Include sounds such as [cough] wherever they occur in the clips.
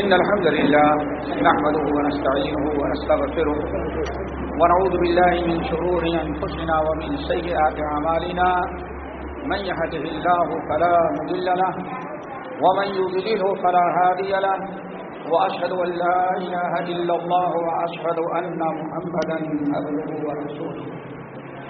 إن الحمد لله نحمده ونستعينه ونستغفره ونعوذ بالله من شرور أنفسنا ومن سيئات عمالنا من يهده الله فلا مضل له ومن يضلله فلا هادي له. وأشهد أن لا إله إلا الله وأشهد أن محمدا عبده ورسوله.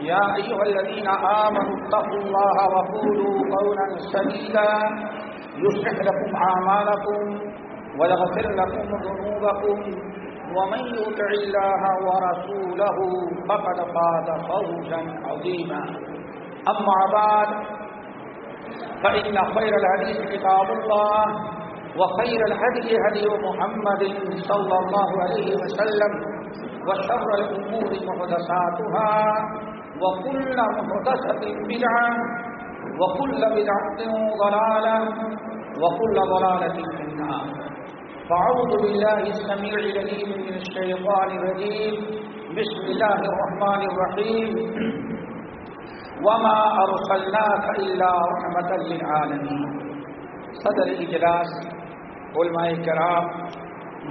يا أيها الذين آمنوا اتقوا الله وقولوا قولا سديدا يصلح لكم أعمالكم ويغفر لكم ذنوبكم ومن يطع الله ورسوله فقد فاز فوزا عظيما. أما بعد، فإن خير الحديث كتاب الله وخير الهدي هدي محمد صلى الله عليه وسلم وشر الأمور محدثاتها وكل محدثة بدعة، وكل بدعة ضلالة، وكل ضلالة في النار. فأعوذ بالله السميع العليم من الشيطان الرجيم. بسم الله الرحمن الرحيم. وما أرسلناك إلا رحمة للعالمين. صدر اجلاس علماء کرام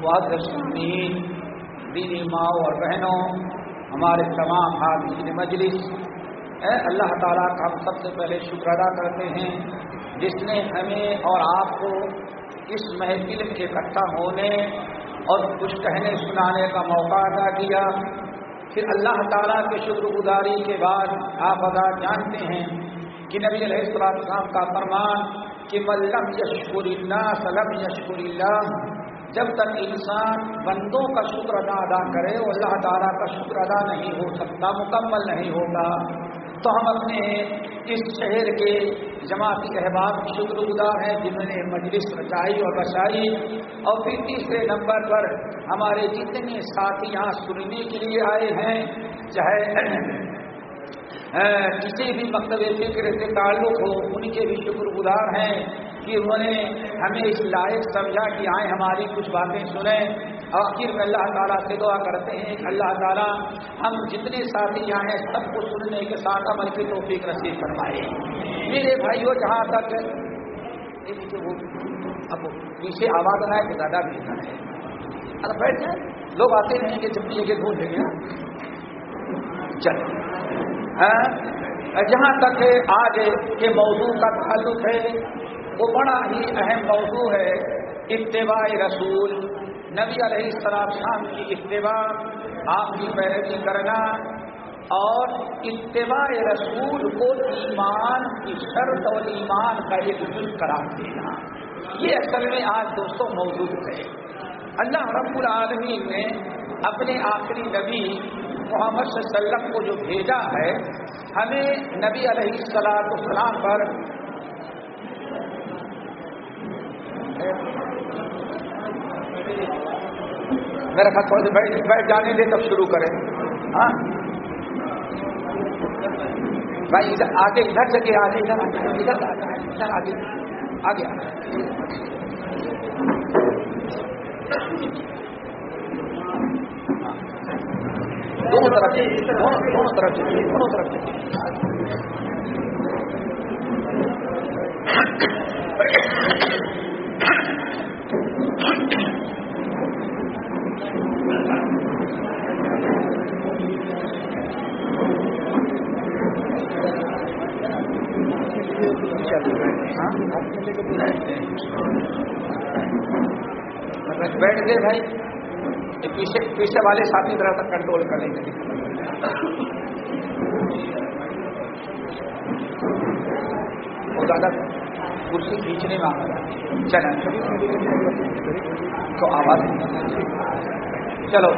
معذر سنین دینی ماں اور بہنوں ہمارے تمام حاضرین مجلس، اے اللہ تعالیٰ کا ہم سب سے پہلے شکر ادا کرتے ہیں، جس نے ہمیں اور آپ کو اس محفل کے اکٹھا ہونے اور کچھ کہنے سنانے کا موقع ادا کیا۔ پھر اللہ تعالیٰ کے شکر گزاری کے بعد آپ ادا جانتے ہیں کہ نبی علیہ السلام کا فرمان کہ ملم یشکر اللہ سلم یشکر اللہ جب تک انسان بندوں کا شکر ادا ادا کرے وہ اللہ تعالیٰ کا شکر ادا نہیں ہو سکتا، مکمل نہیں ہوگا، تو ہم اپنے اس شہر کے جماعتی احباب شکر گزار ہیں جنہوں نے مجلس رچائی اور بچائی اور پھر تیسرے نمبر پر ہمارے جتنے ساتھی یہاں سننے کے لیے آئے ہیں، چاہے [clears throat] کسی بھی مکتب فکر سے تعلق ہو، ان کے بھی شکر گزار ہیں۔ کہ انہوں نے ہمیں اس لائق سمجھا کہ آئیں ہماری کچھ باتیں سنیں۔ آخر میں اللہ تعالیٰ سے دعا کرتے ہیں کہ اللہ تعالیٰ ہم جتنے ساتھی یہاں ہیں سب کو سننے کے ساتھ عمل کی توفیق رسید فرمائے۔ میرے بھائیوں جہاں تک اب پیچھے آواز آئے کہ زیادہ بھی ہے۔ اگر بیٹھ جائیں۔ لوگ آتے رہیں گے جب بھی یہ ڈھونڈ لیں گے۔ چل ہاں؟ جہاں تک آج کے موضوع کا تعلق ہے۔ وہ بڑا ہی اہم موضوع ہے، اتباع رسول۔ نبی علیہ السلام شام کی اتباع، آپ کی پیروی کرنا اور اتباع رسول کو ایمان کی شرط اور ایمان کا ایک جز قرار دینا۔ یہ اصل میں آج دوستوں موجود ہے۔ اللہ رب العالمین نے اپنے آخری نبی محمد صلی اللہ علیہ وسلم کو جو بھیجا ہے، ہمیں نبی علیہ السلام السلام پر میرا خط تھوڑا سا بیٹھ جانے دے تب شروع کریں۔ ہاں؟ بھائی، ادھر آگے، ادھر جگہ آگے، ادھر ادھر ادھر آگے آگے۔ دونوں طرف دونوں طرف دونوں طرف بیٹھ گئے بھائی پیچھے پیچھے والے ساتھی طرح تک کنٹرول کریں گے۔ وہ زیادہ۔ کرسی کھینچنے میں چلیں۔ تو آواز چلو۔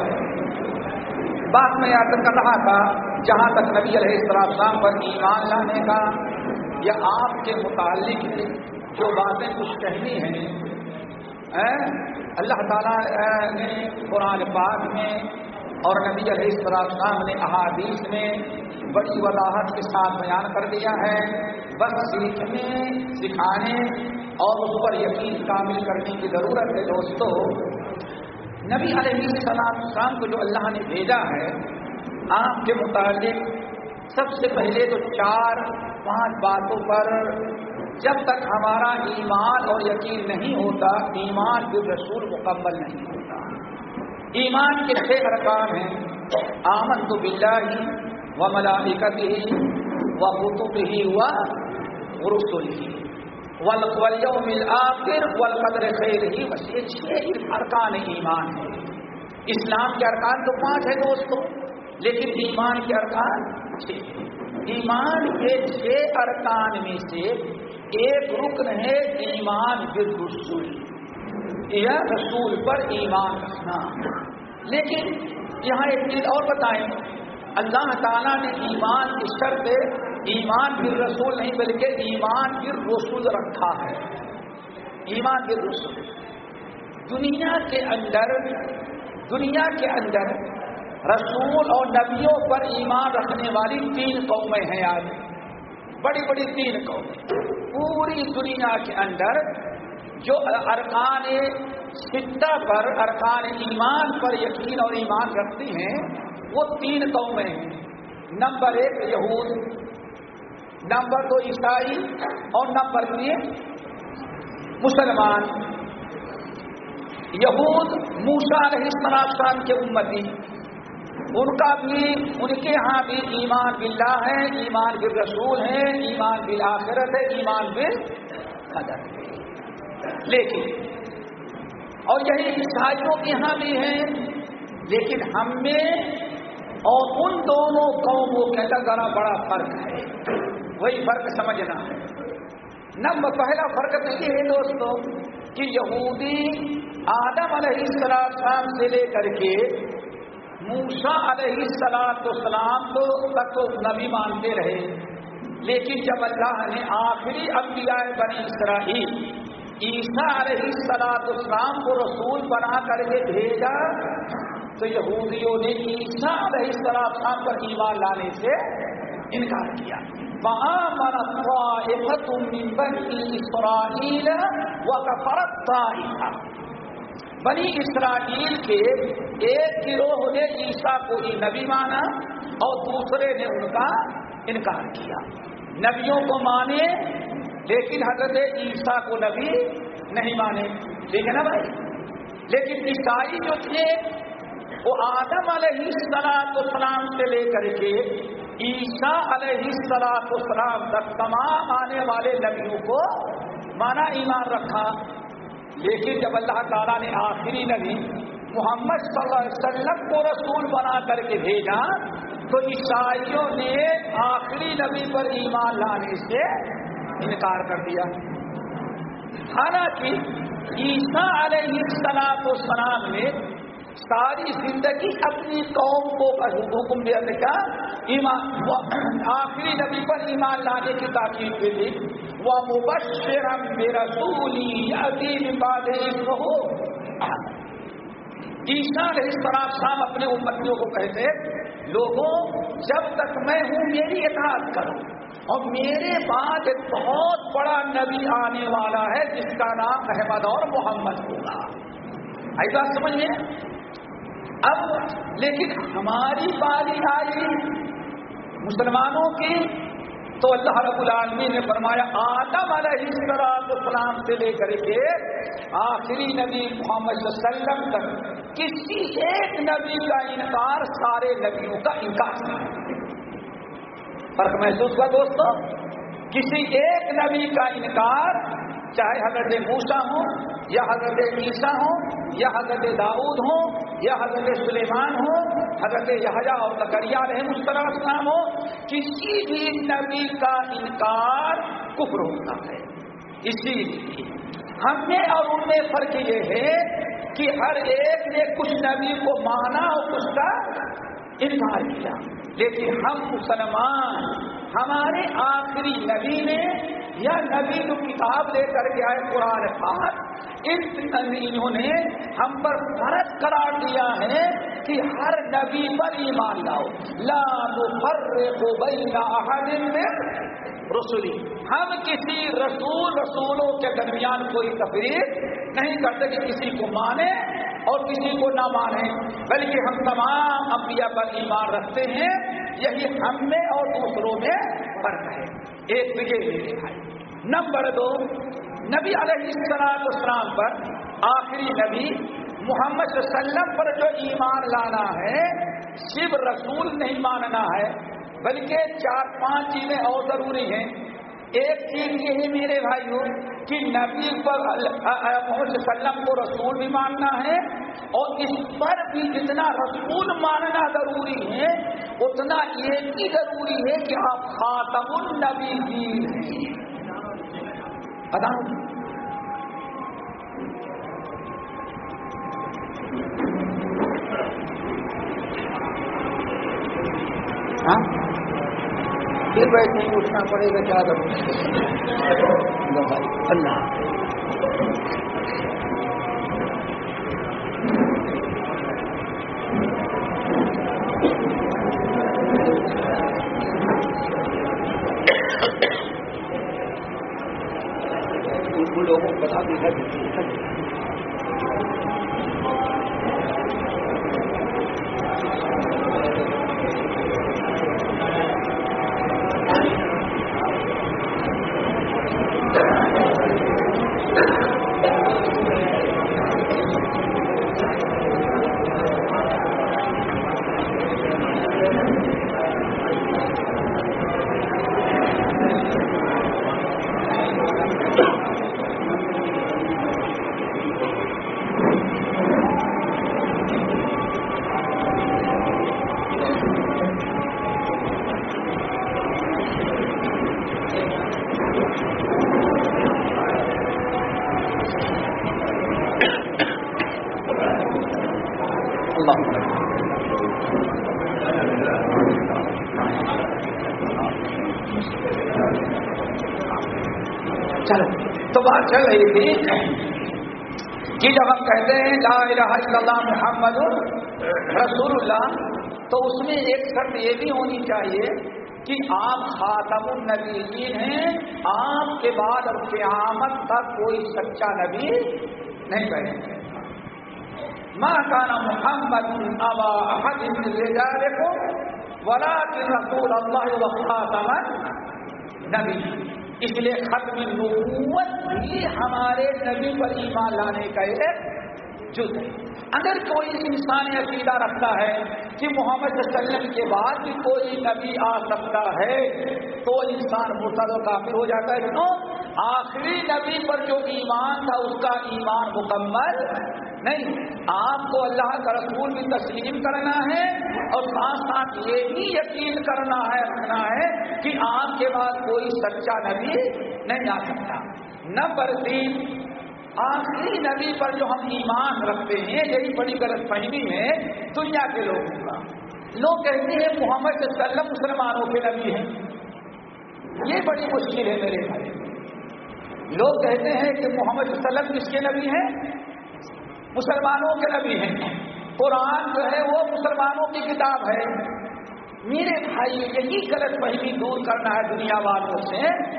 بات میں یاد کر رہا تھا جہاں تک نبی علیہ السلام شام پر ایمان لانے کا یا آپ کے متعلق جو باتیں کچھ کہنی ہیں اللہ تعالیٰ نے قرآن پاک میں اور نبی علیہ السلام نے احادیث میں بڑی وضاحت کے ساتھ بیان کر دیا ہے۔ بس سیکھنے، سکھانے اور اس پر یقین کامل کرنے کی ضرورت ہے دوستو۔ نبی علیہ السلام السلام کو جو اللہ نے بھیجا ہے، آپ کے متعلق سب سے پہلے تو چار، پانچ باتوں پر جب تک ہمارا ایمان اور یقین نہیں ہوتا، ایمان کے رسول مکمل نہیں ہوتا۔ ایمان کے چھ ارکان ہیں. آمن تو بلا ہی و ملائکت ہی و قطب ہی ہوا رسول ہی ولیم آخر ولقدر خیر ہی. بس یہ چھ ارکان ایمان ہے اسلام کے ارکان تو پانچ ہے دوستوں لیکن ایمان کے ارکان چھ ایمان کے چھ ارکان میں سے ایک رکن ہے ایمان بالرسول. یا رسول پر ایمان رکھنا۔ لیکن یہاں ایک چیز اور بتائیں۔ اللہ تعالیٰ نے ایمان کی شرط ایمان بر رسول نہیں بلکہ ایمان بر رسول رکھا ہے۔ ایمان بر رسول۔ دنیا کے اندر، دنیا کے اندر رسول اور نبیوں پر ایمان رکھنے والی تین قومیں ہیں آج۔ بڑی بڑی تین قومیں۔ پوری دنیا کے اندر جو ارکان سطح پر، ارکان ایمان پر یقین اور ایمان رکھتی ہیں، وہ تین قومیں ہیں۔ نمبر ایک یہود، نمبر دو عیسائی اور نمبر تین مسلمان۔ یہود موسا علیہ السلام کے امتی ان کا بھی، ان کے ہاں بھی ایمان باللہ ہے، ایمان بال رسول ہے، ایمان بالآخرت ہے، ایمان بل قدر لیکن، اور یہی عیسائیوں کے یہاں بھی ہیں، لیکن ہم میں اور ان دونوں قوموں کے اندر ذرا بڑا فرق ہے۔ وہی فرق سمجھنا ہے۔ نمبر پہلا فرق تو یہ ہے دوستوں کہ یہودی آدم علیہ السلام سے لے کر کے موسا علیہ السلام تو سلام تو تک تو نبی مانتے رہے۔ لیکن جب اللہ نے آخری انبیاء بنی اسرائیل عیسیٰ علیہ السلام اسلام کو رسول بنا کر کے بھیجا تو یہودیوں نے عیسیٰ علیہ السلام پر ایمان لانے سے انکار کیا۔ اسرائیل بنی اسرائیل کے ایک گروہ نے عیسیٰ کو ہی نبی مانا اور دوسرے نے ان کا انکار کیا۔ نبیوں کو مانے لیکن حضرت عیسیٰ کو نبی نہیں مانے۔ ٹھیک ہے نا بھائی۔ لیکن عیسائی جو تھے، وہ آدم علیہ السلاط اسلام سے لے کر کے عیسیٰ علیہ السلاط اسلام تک تمام آنے والے نبیوں کو مانا ایمان رکھا۔ لیکن جب اللہ تعالیٰ نے آخری نبی محمد صلی اللہ علیہ وسلم کو رسول بنا کر کے بھیجا، تو عیسائیوں نے آخری نبی پر ایمان لانے سے انکار کر دیا۔ حالانکہ عیسیٰ علیہ السلاط اسلام نے ساری زندگی اپنی قوم کو حکم دینے کا ایمان، آخری نبی پر ایمان لانے کی تاکید کے لیے۔ وہ مبشر میرا سولی عظیم باد عیسیٰ علیہ السلام شام اپنے امتیوں کو کہتے لوگوں، جب تک میں ہوں، میری اطاعت کرو۔ اور میرے بعد ایک بہت بڑا نبی آنے والا ہے، جس کا نام احمد اور محمد ہوگا۔ ایسا سمجھیے؟ اب لیکن ہماری باری آئی مسلمانوں کی تو اللہ رب العالمین نے فرمایا، آدم علیہ السلام سے لے کر کے آخری نبی محمد صلی اللہ علیہ وسلم تک کسی ایک نبی کا انکار، سارے نبیوں کا انکار۔ فرق محسوس ہوا دوستوں کسی ایک نبی کا انکار، چاہے حضرت موسا ہوں، یا حضرت عیسیٰ ہوں، یا حضرت داؤد ہوں، یا حضرت سلیمان ہو حضرت یحجا اور زکریہ رحم السلام ہو کسی بھی نبی کا انکار کفر ہوتا ہے۔ اسی لیے ہم نے اور ان میں فرق یہ ہے کہ ہر ایک نے کچھ نبی کو مانا اور کچھ کا انکار کیا لیکن ہم مسلمان، ہمارے آخری نبی نے یا نبی جو کتاب لے کر کے آئے قرآن پاک انہوں نے ہم پر فرق قرار دیا ہے کہ ہر نبی پر ایمان لاؤ۔ لا فرق بین احد میں رسولی۔ ہم کسی رسول رسولوں کے درمیان کوئی تفریح نہیں کرتے کہ کسی کو مانے اور کسی کو نہ مانے بلکہ ہم تمام انبیاء پر ایمان رکھتے ہیں، یہی ہم میں اور دوسروں میں فرق ہے۔ ایک بجے میرے بھائی نمبر دو، نبی علیہ السلام اسلام پر آخری نبی محمد صلی اللہ علیہ وسلم پر جو ایمان لانا ہے، صرف رسول نہیں ماننا ہے بلکہ چار پانچ چیزیں اور ضروری ہیں۔ ایک چیز یہ ہے میرے بھائیوں کہ نبی پر محمد وسلم کو رسول بھی ماننا ہے اور اس پر بھی جتنا رسول ماننا ضروری ہے، اتنا یہ بھی ضروری ہے کہ آپ خاتم النبی ہیں۔ ادان پھر بیٹھے اٹھنا پڑے گا کیا اللہ لوگوں کو بتا دیتا چلو تو بات چل رہی تھی کہ جب ہم کہتے ہیں لا الہ الا اللہ محمد رسول اللہ تو اس میں ایک شرط یہ بھی ہونی چاہیے کہ آپ خاتم النبیین ہیں، آپ کے بعد اور قیامت تک کوئی سچا نبی نہیں بنے گے ماں کانا محمد ابا احد کو ولا رسول اللہ خاتم نبی اس لیے ختم نبوت بھی ہمارے نبی پر ایمان لانے کا ایک جز ہے اگر کوئی انسان عقیدہ رکھتا ہے کہ محمد صلی اللہ علیہ وسلم کے بعد بھی کوئی نبی آ سکتا ہے، تو انسان مرتد و کافر ہو جاتا ہے۔ کیوں؟ آخری نبی پر جو ایمان تھا، اس کا ایمان مکمل نہیں۔ آپ کو اللہ کا رسول بھی تسلیم کرنا ہے اور ساتھ ساتھ یہ بھی یقین کرنا ہے، رکھنا ہے کہ آپ کے بعد کوئی سچا نبی نہیں آ سکتا۔ نمبر تین آخری نبی پر جو ہم ایمان رکھتے ہیں، یہی بڑی غلط فہمی ہے، دنیا کے لوگوں کا لوگ کہتے ہیں، محمد صلی اللہ علیہ وسلم مسلمانوں کے نبی ہیں۔ یہ بڑی مشکل ہے میرے بھائی۔ لوگ کہتے ہیں کہ محمد صلی اللہ علیہ وسلم کس کے نبی ہیں؟ مسلمانوں کے نبی ہیں۔ قرآن جو ہے، وہ مسلمانوں کی کتاب ہے۔ میرے بھائی، یہی غلط فہمی دور کرنا ہے دنیا والوں سے۔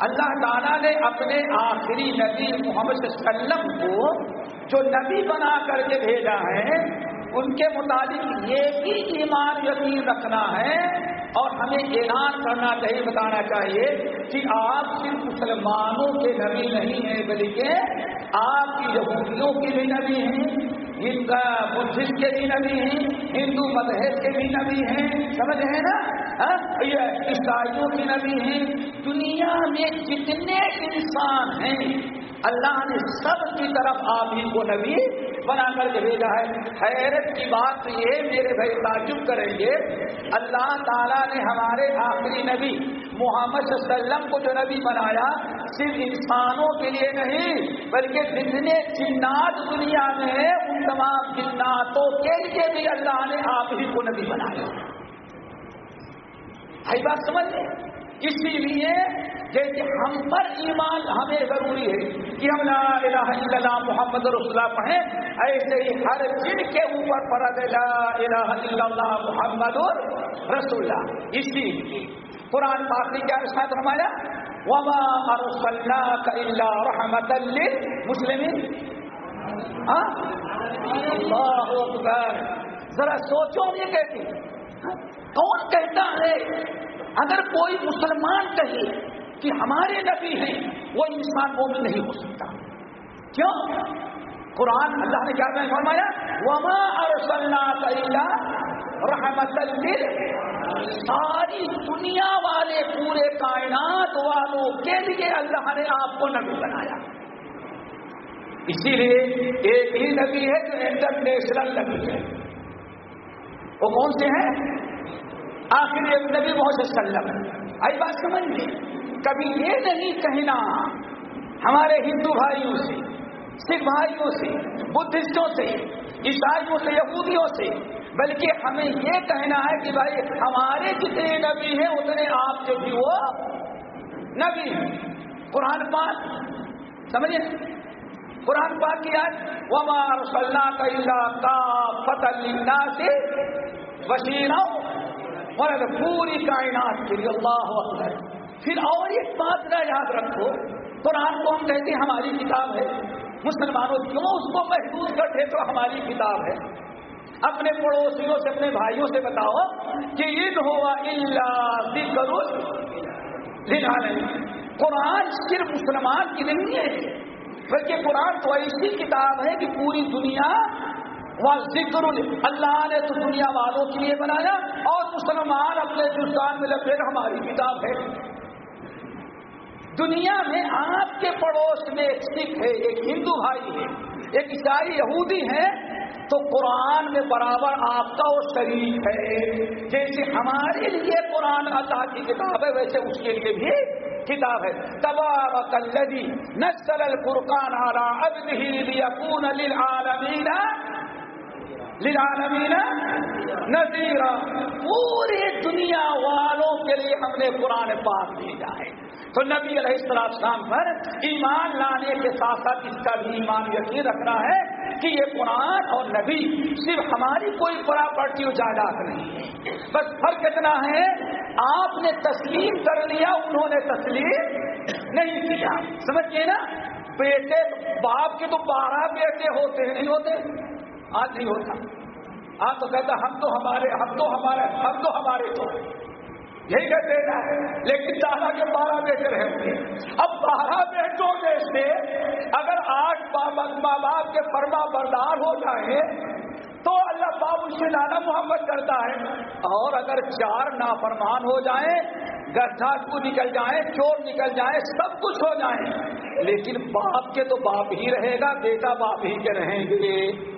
اللہ تعالیٰ نے اپنے آخری نبی محمد صلی اللہ علیہ وسلم کو جو نبی بنا کر کے بھیجا ہے، ان کے مطابق یہ بھی ایمان یقین رکھنا ہے اور ہمیں اعلان کرنا چاہیے بتانا چاہیے کہ آپ صرف مسلمانوں کے نبی نہیں ہیں، بلکہ آپ کی یہودیوں کے بھی نبی ہیں بدھسٹ کے بھی نبی ہیں، ہندو مذہب کے بھی نبی ہیں، سمجھ ہیں نا؟ ہاں؟ عیسائیوں کے نبی ہیں۔ دنیا میں جتنے انسان ہیں۔ اللہ نے سب کی طرف آپ ہی کو نبی بنا کر کے بھیجا ہے۔ حیرت کی بات یہ میرے بھائی تعجب کریں گے۔ اللہ تعالیٰ نے ہمارے آخری نبی محمد صلی اللہ علیہ وسلم کو جو نبی بنایا صرف انسانوں کے لیے نہیں، بلکہ جتنے جنات دنیا میں ہیں، ان تمام جناتوں کے لیے بھی اللہ نے آپ ہی کو نبی بنایا۔ بھائی بات سمجھ لیں؟ اسی لیے جیسے ہم پر ایمان ہمیں ضروری ہے کہ ہم لا الہ الا اللہ محمد رسول اللہ پڑھیں، ایسے ہی ہر جن کے اوپر فرض لا الہ الا اللہ محمد رسول اللہ۔ اسی لیے قرآن پاک نے کیا رسالت فرمایا؟ وما ارسلناک الا رحمتا للمسلمین ہاں اللہ اکبر۔ ذرا سوچو یہ کہتی کون کہتا ہے اگر کوئی مسلمان کہے کہ ہمارے نبی ہیں، وہ انسان مومن نہیں ہو سکتا۔ کیوں؟ قرآن اللہ نے کیا فرمایا؟ وما ارسلنا رحمت ساری دنیا والے پورے کائنات والوں کے لیے اللہ نے آپ کو نبی بنایا۔ اسی لیے ایک ہی نبی ہے جو انٹرنیشنل نبی ہے۔ وہ کون سے ہیں؟ آخر ایک نبی بہت سلم آئی بات سمجھ لیں کبھی یہ نہیں کہنا ہمارے ہندو بھائیوں سے، سکھ بھائیوں سے، بدھسٹوں سے، عیسائیوں سے، یہودیوں سے، بلکہ ہمیں یہ کہنا ہے کہ بھائی ہمارے جتنے نبی ہیں، اتنے آپ کے بھی وہ نبی ہیں۔ قرآن پاک، سمجھے؟ قرآن پاک کی آج وما رسولنا کا فتح سے وسیلہ اور پوری کائنات کے لیے اللہ اکبر۔ پھر اور ایک بات کا یاد رکھو، قرآن کو ہم کہتے ہیں ہماری کتاب ہے۔ مسلمانوں کیوں اس کو محدود کرتے تو ہماری کتاب ہے؟ اپنے پڑوسیوں سے، اپنے بھائیوں سے بتاؤ کہ عید ہوا اللہ قرآن صرف مسلمان کی نہیں ہے، بلکہ قرآن تو ایسی کتاب ہے کہ پوری دنیا ذکر اللہ نے تو دنیا والوں کے لیے بنایا اور مسلمان اپنے ہندوستان میں لگے ہماری کتاب ہے۔ دنیا میں آپ کے پڑوس میں ایک سکھ ہے، ایک ہندو بھائی ہے، ایک عیسائی یہودی ہے، تو قرآن میں برابر آپ کا وہ شریف ہے۔ جیسے ہمارے لیے قرآن اللہ کی کتاب ہے، ویسے اس کے لیے بھی کتاب ہے۔ تبارک الذی نزل الفرقان على عبده ليكون للعالمین للعالمین نذیرا۔ پوری دنیا والوں کے لیے ہم نے قرآن پاک بھیجا ہے۔ تو نبی علیہ السلام پر ایمان لانے کے ساتھ ساتھ اس کا بھی ایمان یقین رکھنا ہے کہ یہ قرآن اور نبی صرف ہماری کوئی پراپرٹی جائیداد نہیں ہے۔ بس فرق اتنا ہے، آپ نے تسلیم کر لیا، انہوں نے تسلیم نہیں کیا۔ سمجھئے نا؟ بیٹے، باپ کے تو بارہ بیٹے ہوتے ہیں، نہیں ہوتے؟ آج نہیں ہوتا۔ آج تو کہتا ہم تو ہمارے، ہم تو ہمارے، ہم تو ہمارے تو۔ یہی کہتے ہیں۔ لیکن دادا کے بارہ بیٹے رہے اب بارہ بیٹوں میں سے اگر آٹھ ماں باپ کے فرما بردار ہو جائے تو اللہ باپ اس سے نانا محمد کرتا ہے۔ اور اگر چار نافرمان ہو جائیں گڈھا کو نکل جائیں، چور نکل جائے سب کچھ ہو جائے لیکن باپ کے تو باپ ہی رہے گا، بیٹا باپ ہی کے رہیں گے۔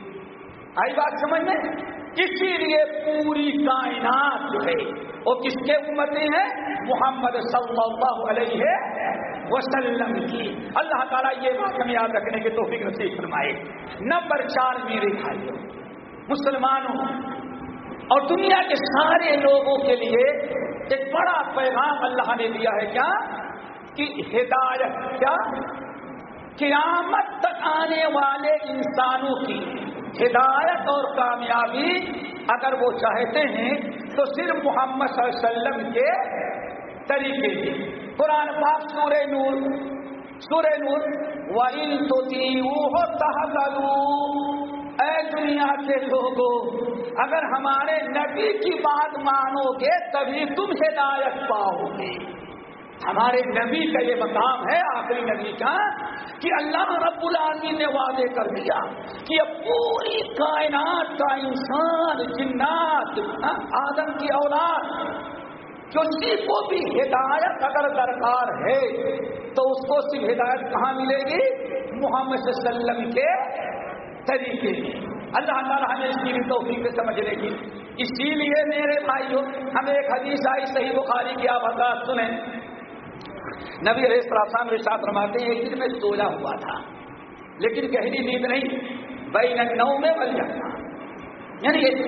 آئی بات سمجھ میں؟ اسی لیے پوری کائنات جو ہے، وہ کس کے امتی ہیں محمد صلی اللہ علیہ وسلم کی۔ اللہ تعالیٰ یہ بات ہمیں یاد رکھنے کے توفیق نصیب فرمائے۔ نمبر چار میرے بھائیوں، مسلمانوں، اور دنیا کے سارے لوگوں کے لیے ایک بڑا پیغام اللہ نے دیا ہے کیا؟ کہ ہدایت، کیا؟ قیامت تک آنے والے انسانوں کی ہدایت اور کامیابی اگر وہ چاہتے ہیں تو صرف محمد صلی اللہ علیہ وسلم کے طریقے سے۔ قرآن پاک سورہ نور سورہ نور، وَإِن تُطِيعُوهُ تَهْتَدُوا اے دنیا کے لوگوں، اگر ہمارے نبی کی بات مانو گے تبھی تم ہدایت پاؤ گے۔ ہمارے نبی کا یہ مقام ہے آخری نبی کا کہ اللہ رب العالمین نے وعدے کر دیا کہ اب پوری کائنات کا انسان، جنات ہاں، آدم کی اولاد کسی کو بھی ہدایت اگر درکار ہے تو اس کو صرف ہدایت کہاں ملے گی؟ محمد صلی اللہ علیہ وسلم کے طریقے اللہ تعالیٰ ہمیں اس کی بھی توفیق سے سمجھنے کی۔ اسی لیے میرے بھائیوں، ہمیں ایک حدیث آئی، صحیح بخاری کی آپ حضرات سنیں۔ نبی علیہ السلام رشاط رماتے ہیں ایک دن میں سویا ہوا تھا۔ لیکن گہری نیند نہیں۔ بین نو میں بل جانا یعنی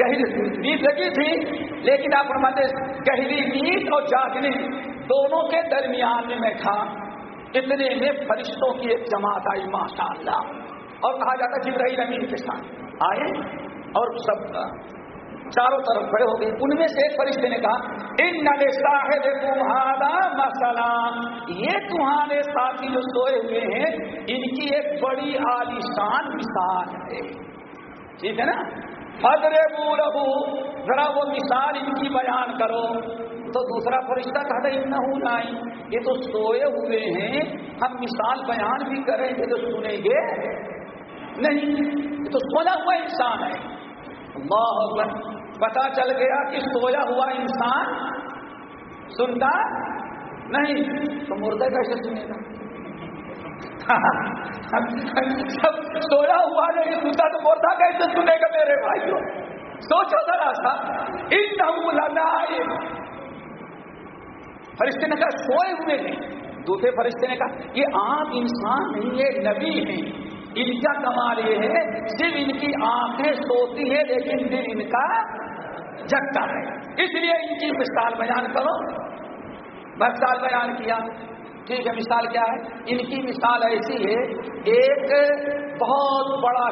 گہری نیند لگی تھی، لیکن آپ فرماتے گہری نیند اور جاگنے دونوں کے درمیان میں میں تھا۔ اتنے میں فرشتوں کی ایک جماعت آئی ماشاء اللہ اور کہا جاتا جبرائیل امین کے ساتھ۔ آئے اور سب چاروں طرف کھڑے ہو گئے۔ ان میں سے ایک فرشتے نے کہا، ان نلے صاحب تمہارا مسئلہ یہ تمہارے ساتھی جو سوئے ہوئے ہیں، ان کی ایک بڑی عالیشان مثال ہے۔ ٹھیک ہے نا؟ فدرے بو ذرا وہ مثال ان کی بیان کرو۔ تو دوسرا فرشتہ کہتا ہے نہ ہوں یہ تو سوئے ہوئے ہیں۔ ہم مثال بیان بھی کریں گے تو سنیں گے۔ نہیں، یہ تو سونا ہوا انسان ہے۔ اللہ اکبر۔ پتا چل گیا کہ سویا ہوا انسان سنتا نہیں۔ تو مردہ کیسے سنے گا سب سویا ہوا نہیں سنتا تو مردہ کیسے سنے گا میرے بھائیوں۔ سوچو ذرا سا۔ ان فرشتے نے کہا، سوئے ہوئے ہیں۔ دوسرے فرشتے نے کہا، یہ عام انسان نہیں ہے، نبی ہیں۔ ان کا کمال یہ ہے، صرف ان کی آنکھیں سوتی ہیں، لیکن دل ان کا جگتا ہے۔ اس لیے ان کی مثال بیان کرو۔ مثال بیان کیا۔ ٹھیک ہے، مثال کیا ہے؟ ان کی مثال ایسی ہے، ایک بہت بڑا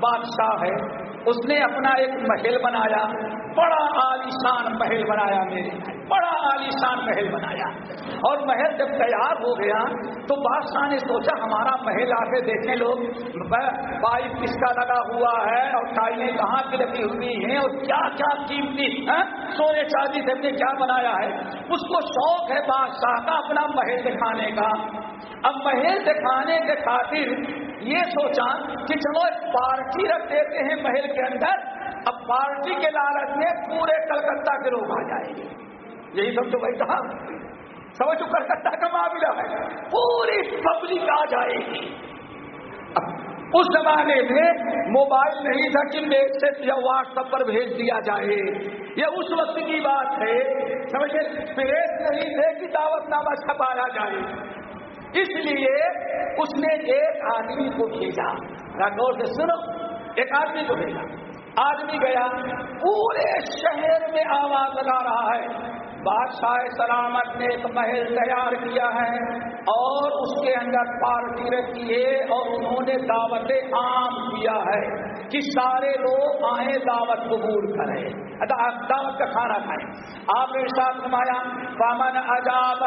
بادشاہ ہے، اس نے اپنا ایک محل بنایا۔ بڑا عالیشان محل بنایا میرے بڑا عالیشان محل بنایا۔ اور محل جب تیار ہو گیا، تو بادشاہ نے سوچا، ہمارا محل آ کے دیکھیں لوگ پائپ کس کا لگا ہوا ہے؟ اور ٹائلیں کہاں کی لگی ہوئی ہیں؟ اور کیا کیا قیمتی سونے چاندی سے نے کیا بنایا ہے؟ اس کو شوق ہے بادشاہ کا اپنا محل دکھانے کا۔ اب محل دکھانے کے خاطر یہ سوچا کہ چلو ایک پارٹی رکھ دیتے ہیں محل کے اندر۔ اب پارٹی کے لالچ میں پورے کلکتہ کے لوگ آ جائیں گے۔ یہی سب تو بھائی کہا سمجھو کلکتہ کا معاملہ ہے۔ پوری پبلک آ جائے گی۔ اس زمانے میں موبائل نہیں تھا کہ میسج یا واٹس ایپ پر بھیج دیا جائے۔ یہ اس وقت کی بات ہے۔ سمجھے پریس نہیں تھے کہ دعوت نامہ چھپایا جائے۔ اس لیے اس نے ایک آدمی کو بھیجا۔ غور سے سنو، ایک آدمی کو بھیجا۔ آدمی گیا، پورے شہر میں آواز لگا رہا ہے۔ بادشاہ سلامت نے ایک محل تیار کیا ہے اور اس کے اندر پارٹی رکھی ہے اور انہوں نے دعوت عام کیا ہے کہ سارے لوگ آئیں دعوت قبول کریں۔ اچھا، دعوت کا کھانا کھائیں۔ آپ نے ساتھ نمایا پامن عجاب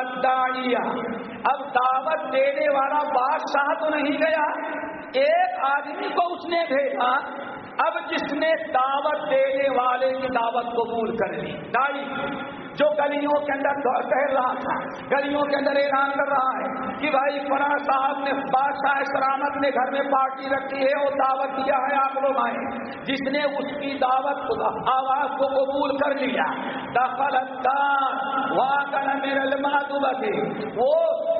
اب دعوت دینے والا بادشاہ تو نہیں گیا، ایک آدمی کو اس نے بھیجا اب جس نے دعوت دینے والے کی دعوت قبول کر لی۔ دائی جو گلیوں کے اندر کہہ رہا تھا، گلیوں کے اندر اعلان کر رہا ہے کہ بھائی فلاں صاحب نے بادشاہ سلامت نے گھر میں پارٹی رکھی ہے اور دعوت دیا ہے آپ لوگ آئے جس نے اس کی دعوت آواز کو قبول کر لیا، دخل میرے وہ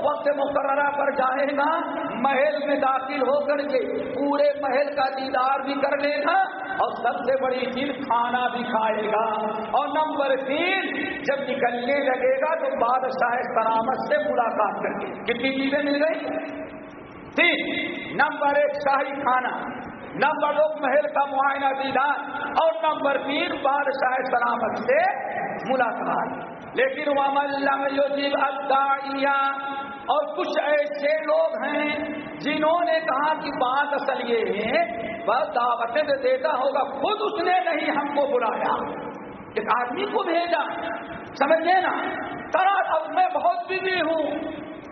وقت مقررہ پر جائے گا، محل میں داخل ہو کر کے پورے محل کا دیدار بھی کر لے گا اور سب سے بڑی چیز کھانا بھی کھائے گا۔ اور نمبر تین جب نکلنے لگے گا تو بادشاہ سلامت سے ملاقات کر کے۔ کتنی چیزیں مل گئی تین۔ نمبر ایک، شاہی کھانا۔ نمبر دو، محل کا معائنہ دیدار۔ اور نمبر تین، بادشاہ سلامت سے ملاقات۔ لیکن اور کچھ ایسے لوگ ہیں جنہوں نے کہا کہ بات اصل یہ ہے، بس دعوتیں دیتا ہوگا، خود اس نے نہیں ہم کو بلایا۔ ایک آدمی کو بھیجا۔ سمجھے نا؟ طرح اب میں بہت بزی ہوں۔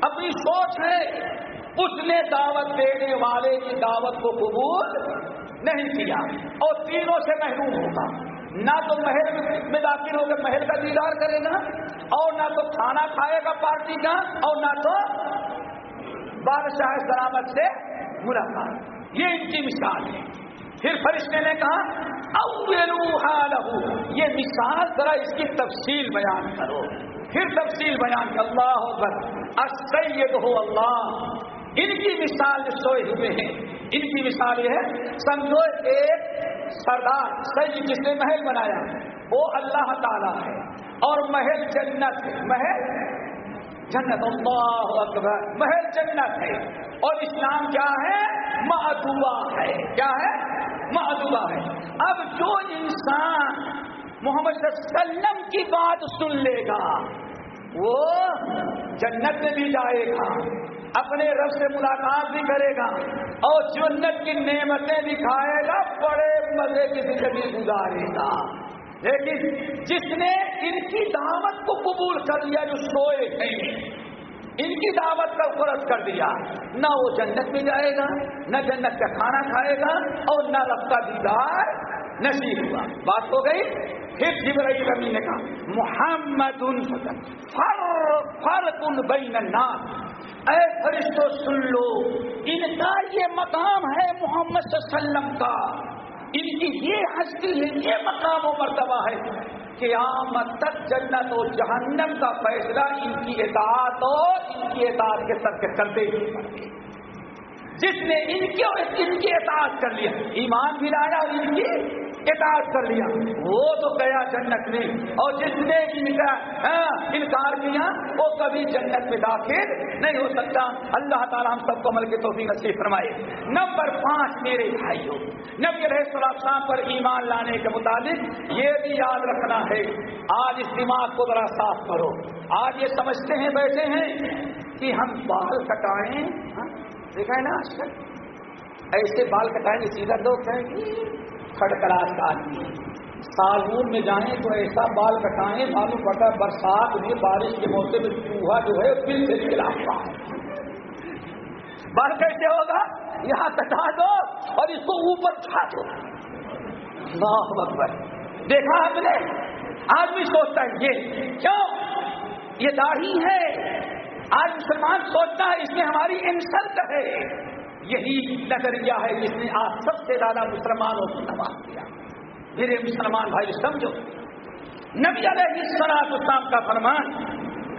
اپنی سوچ ہے، اس نے دعوت دینے والے کی دعوت کو قبول نہیں کیا۔ اور تینوں سے محروم ہوگا نہ تو محل میں داخل ہو کے محل کا دیدار کرے گا، اور نہ تو کھانا کھائے گا پارٹی کا، اور نہ تو بادشاہ سلامت سے ملاقات۔ یہ ان کی مثال ہے۔ پھر فرشتے نے کہا او یہ مثال ذرا اس کی تفصیل بیان کرو۔ پھر تفصیل بیان کر، اللہ ہو ہو اللہ۔ ان کی مثال سوئے ہوئے ہیں، ان کی مثال یہ ہے، سمجھو ایک سردار، سید جس نے محل بنایا، وہ اللہ تعالیٰ ہے۔ اور محل جنت ہے۔ محل جنت، اللہ اکبر۔ محل جنت ہے۔ اور اسلام کیا ہے؟ معدوبہ ہے۔ کیا ہے؟ معدوبہ ہے۔ اب جو انسان محمد صلی اللہ علیہ وسلم کی بات سن لے گا، وہ جنت میں بھی جائے گا، اپنے رب سے ملاقات بھی کرے گا اور جنت کی نعمتیں بھی کھائے گا، بڑے مزے کی زندگی گزارے گا۔ لیکن جس نے ان کی دعوت کو قبول کر لیا جو سوئے ہیں ان کی دعوت کا فرض کر دیا۔ نہ وہ جنت میں جائے گا، نہ جنت کا کھانا کھائے گا اور نہ رب کا دیدار نصیب ہوا بات ہو گئی؟ پھر جبرائیل ربی نے کہا، محمد فرق ان بین الناس۔ اے فرشتوں سن لو، ان کا یہ مقام ہے محمد صلی اللہ علیہ وسلم کا۔ ان کی یہ ہستی ہے، یہ مقام و مرتبہ ہے۔ قیامت تک جنت و جہنم کا فیصلہ ان کی اطاعت اور ان کی اطاعت کے سب کے کرتے ہی جس نے ان کی اور ان کی اطاعت کر لیا، ایمان بھی لایا اور ان کی اطاعت کر لیا۔ وہ تو گیا جنت میں۔ اور جس نے ہاں، انکار کیا، وہ کبھی جنت میں داخل نہیں ہو سکتا۔ اللہ تعالیٰ ہم سب کو عمل کے توفیق نصیب فرمائے۔ نمبر پانچ، میرے بھائیوں، نبی رہے السلام پر ایمان لانے کے مطابق یہ بھی یاد رکھنا ہے۔ آج اس دماغ کو ذرا صاف کرو۔ آج یہ سمجھتے ہیں، بیٹھے ہیں کہ ہم بال کٹائیں ہاں، دیکھا ہے نا آج کل؟ ایسے بال کٹائیں گے، سیدھا لوگ کہیں گے۔ کھڑکڑاس کا آدمی سالون میں جائیں تو ایسا بال کٹائیں، معلوم پڑتا ہے برسات میں بارش کے موسم میں چوہا جو ہے پھر سے نکلا ہوا بال کیسے ہوگا؟ یہاں کٹا دو اور اس کو اوپر چھا دو۔ اللہ اکبر۔ دیکھا ہم نے؟ آدمی سوچتا ہے، یہ کیوں؟ یہ داڑھی ہے۔ آج مسلمان سوچتا ہے، اس میں ہماری انسلٹ ہے یہی نظریہ ہے جس نے آج سب سے زیادہ مسلمانوں کو تباہ کیا۔ میرے مسلمان بھائی، سمجھو۔ نبی علیہ السلام اسلام کا فرمان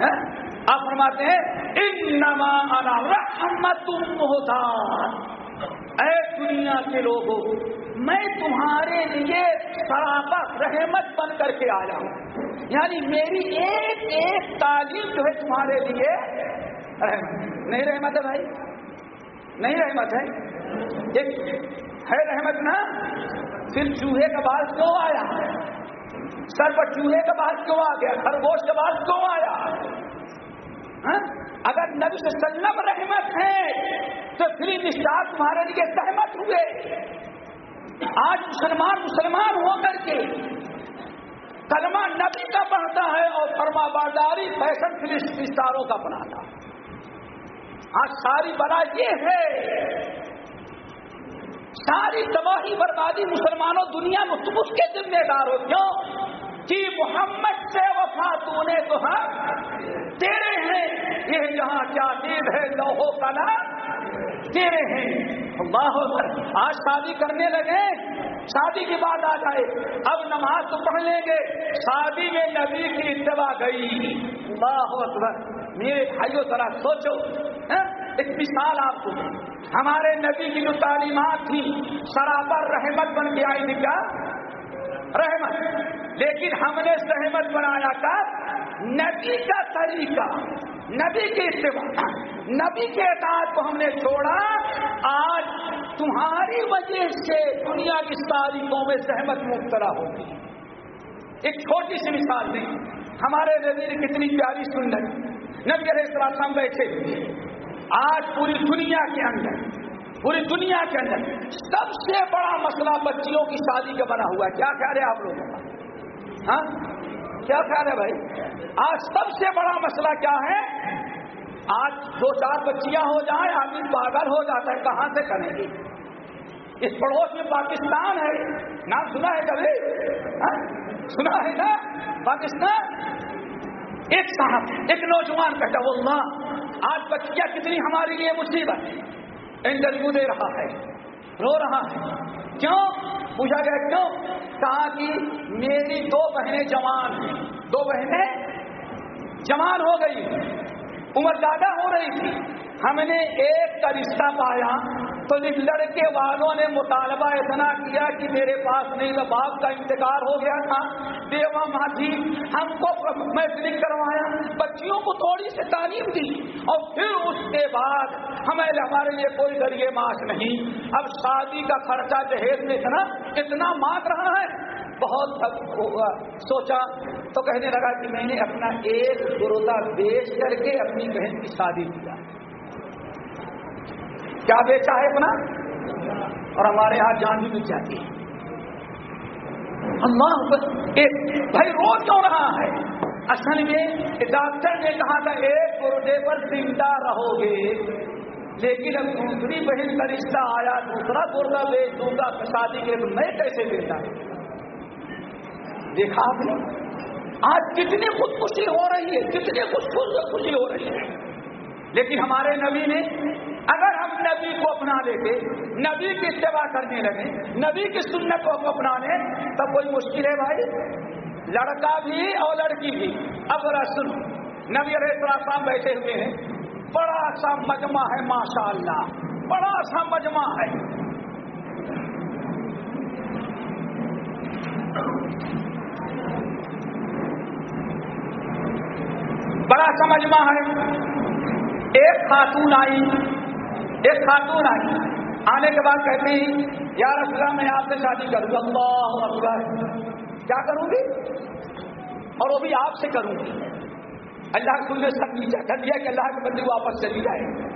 ہاں، آپ فرماتے ہیں، انما انا رحمت محتاط اے دنیا کے لوگوں، میں تمہارے لیے سراپا رحمت بن کر کے آیا ہوں۔ یعنی میری ایک ایک تعلیم جو ہے تمہارے لیے رحمت۔ نہیں رحمت ہے بھائی؟ نہیں رحمت ہے۔ ایک ہے رحمت نا، پھر چوہے کا بال کیوں آیا؟ سر پر چوہے کا بال کیوں آ گیا؟ خرگوش کا بال کیوں آیا؟ ہاں؟ اگر نبی صلی اللہ علیہ وسلم رحمت ہے، تو پھر نشاد تمہارے لیے سہمت ہوئے۔ آج مسلمان مسلمان ہو کر کے کلمہ نبی کا پڑھتا ہے اور فرما بازاری فیشن فلسطاروں کا بناتا ہے۔ آج ساری بلا یہ ہے۔ ساری تباہی بربادی مسلمانوں دنیا میں تم اس کے ذمہ دار ہو کیوں؟ کہ محمد سے وفا تو نے تو ہم تیرے ہیں۔ یہ جہاں کیا دید ہے لوہو کا تیرے ہیں۔ اللہ آج شادی کرنے لگے۔ شادی کی بات آ جائے۔ اب نماز تو پڑھ لیں گے۔ شادی میں نبی کی اتباع گئی۔ اللہ اکبر۔ میرے بھائیوں ذرا سوچو ہاں؟ ایک مثال آپ کو، ہمارے نبی کی جو تعلیمات تھی سرابر رحمت بن کے آئی تھی کیا؟ رحمت۔ لیکن ہم نے سہمت بنایا کر نبی کا طریقہ، نبی کی اتباع نبی کے اعتعاد کو ہم نے چھوڑا۔ آج تمہاری وجہ سے دنیا کی تاریخوں میں سہمت مبتلا ہوگی ایک چھوٹی سی مثال نہیں ہمارے نبی نے کتنی پیاری سنت۔ نبی علیہ السلام بیٹھے آج پوری دنیا کے اندر، پوری دنیا کے اندر سب سے بڑا مسئلہ بچیوں کی شادی کا بنا ہوا ہے۔ کیا خیال ہے آپ لوگوں کا؟ ہاں؟ کیا خیال ہے بھائی؟ آج سب سے بڑا مسئلہ کیا ہے؟ آج دو چار بچیاں ہو جائیں، آدمی پاگل ہو جاتا ہے، کہاں سے کریں گے؟ اس پڑوس میں پاکستان ہے۔ نام سنا ہے کبھی؟ ہاں؟ سنا ہے نا؟ پاکستان؟ ایک صاحب، ایک نوجوان کہتا وہ اللہ آج بچیا کتنی ہمارے لیے مصیبت انٹرویو دے رہا ہے، رو رہا ہے۔ کیوں؟ پوچھا گیا، کیوں؟ کہا کہ میری دو بہنیں جوان ہیں۔ دو بہنیں جوان ہو گئی، عمر زیادہ ہو رہی تھی۔ ہم نے ایک کا رشتہ پایا تو لڑکے والوں نے مطالبہ اتنا کیا کہ میرے پاس نہیں باپ کا انتقال ہو گیا تھا۔ دیوا ماجھی ہم کو میں کروایا، بچیوں کو تھوڑی سی تعلیم دی۔ اور پھر اس کے بعد ہمیں ہمارے لیے کوئی ذریعے معاش نہیں۔ اب شادی کا خرچہ جہیز میں اتنا اتنا مانگ رہا ہے۔ بہت سوچا تو کہنے لگا کہ میں نے اپنا ایک گروتا بیچ کر کے اپنی بہن کی شادی کیا کیا بیچا ہے اپنا؟ اور ہمارے یہاں جان بھی مل جاتی ہے۔ بھائی رو کیوں رہا ہے؟ اصل میں ڈاکٹر نے کہا تھا، ایک گردے پر زندہ رہو گے لیکن اب دوسری بہن کا رشتہ آیا، دوسرا گردہ بیچ دوں گا، شادی کے تو میں کیسے دیتا؟ دیکھا آپ نے؟ آج کتنی خودکشی ہو رہی ہے، کتنی خوشی ہو رہی ہے۔ لیکن ہمارے نبی نے اگر ہم نبی کو اپنا لیتے، نبی کی سیوا کرنے لگے، نبی کی سنت کو اپنا لیں تب کوئی مشکل ہے بھائی؟ لڑکا بھی اور لڑکی بھی۔ اب رسول نبی علیہ السلام بیٹھے ہوئے ہیں۔ بڑا سا مجمع ہے ماشاء اللہ بڑا سا مجمع ہے۔ بڑا سا مجمع ہے۔ ایک خاتون آئی۔ ایک خاتون آئی۔ آنے کے بعد کہتی، یا رسول اللہ، میں آپ سے شادی کروں گا اللہ اکبر۔ کیا کروں گی؟ اور وہ بھی آپ سے کروں گی۔ اللہ رسول نے سب نیچا کر دیا کہ اللہ کے بندی واپس چلی جائے۔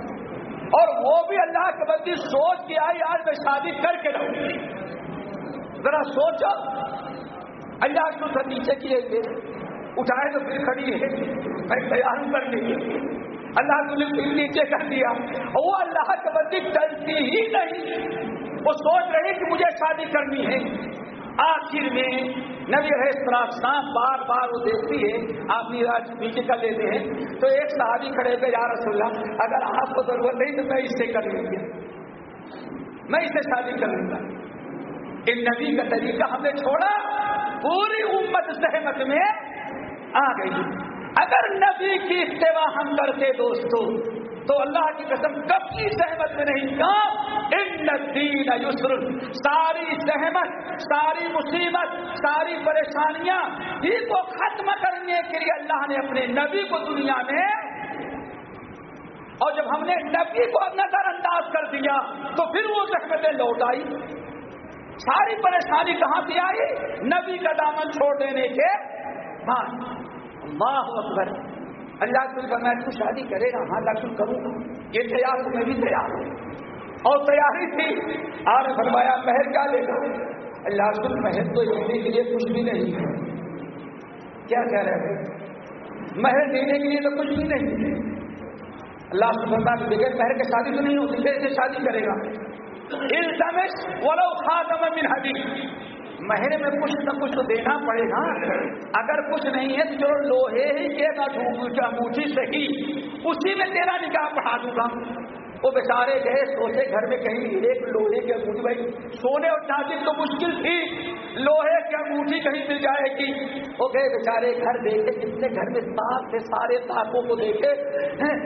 اور وہ بھی اللہ کے بندی سوچ کے آئی، آج میں شادی کر کے رہوں گی۔ ذرا سوچو۔ اللہ کو سب نیچے کیے گے اٹھائے تو پھر کھڑی ہے۔ میں تیار کر لی اللہ کو پھر نیچے کر دیا۔ وہ اللہ کے بندی ڈرتی ہی نہیں۔ وہ سوچ رہی کہ مجھے شادی کرنی ہے۔ آخر میں نبی رہے بار بار وہ دیکھتی ہے، آپ نیچے کر لیتے ہیں۔ تو ایک صحابی کھڑے گا یا رسول اللہ، اگر آپ کو ضرورت نہیں تو میں اس سے کر لوں گی میں اسے شادی کر لوں گا۔ ان نبی کا طریقہ ہم نے چھوڑا، پوری امت سہمت میں آ گئی۔ اگر نبی کی سیوا ہم کرتے دوستوں تو اللہ کی قسم کب کی سہمت میں نہیں۔ کہا ان یسر، ساری سہمت ساری مصیبت، ساری پریشانیاں ہی کو ختم کرنے کے لیے اللہ نے اپنے نبی کو دنیا میں اور جب ہم نے نبی کو نظر انداز کر دیا، تو پھر وہ زحمتیں لوٹ آئی۔ ساری پریشانی کہاں سے آئی؟ نبی کا دامن چھوڑ دینے کے بعد۔ اللہ اکبر۔ اللہ کا میں تو شادی کرے گا۔ ہاں اللہ کروں گا۔ یہ تیار میں بھی تیار ہوں۔ اور تیاری تھی۔ آر فرمایا، مہر کیا لے گا؟ اللہ کل مہر تو دینے کے لیے کچھ بھی نہیں ہے۔ کیا کہہ رہے ہیں؟ مہر دینے کے لیے تو کچھ بھی نہیں ہے۔ اللہ سبحانہ کے بغیر مہر کے شادی تو نہیں ہوتی، پھر سے شادی کرے گا۔ الزمش ولو خاتم من حدیث مہر میں کچھ نہ کچھ تو دینا پڑے گا۔ اگر کچھ نہیں ہے تو چلو لوہے ہی کے انگوٹھی سے ہی۔ اسی میں تیرا نکاح پڑھا دوں گا۔ وہ بیچارے گئے سوچے گھر میں کہیں ایک لوہے کی انگوٹھی بھائی سونے اور چاندی تو مشکل تھی۔ لوہے کی انگوٹھی کہیں مل جائے گی۔ وہ گئے بیچارے گھر دیکھے، جتنے گھر میں تاک تھے، سارے تاکوں کو دیکھے۔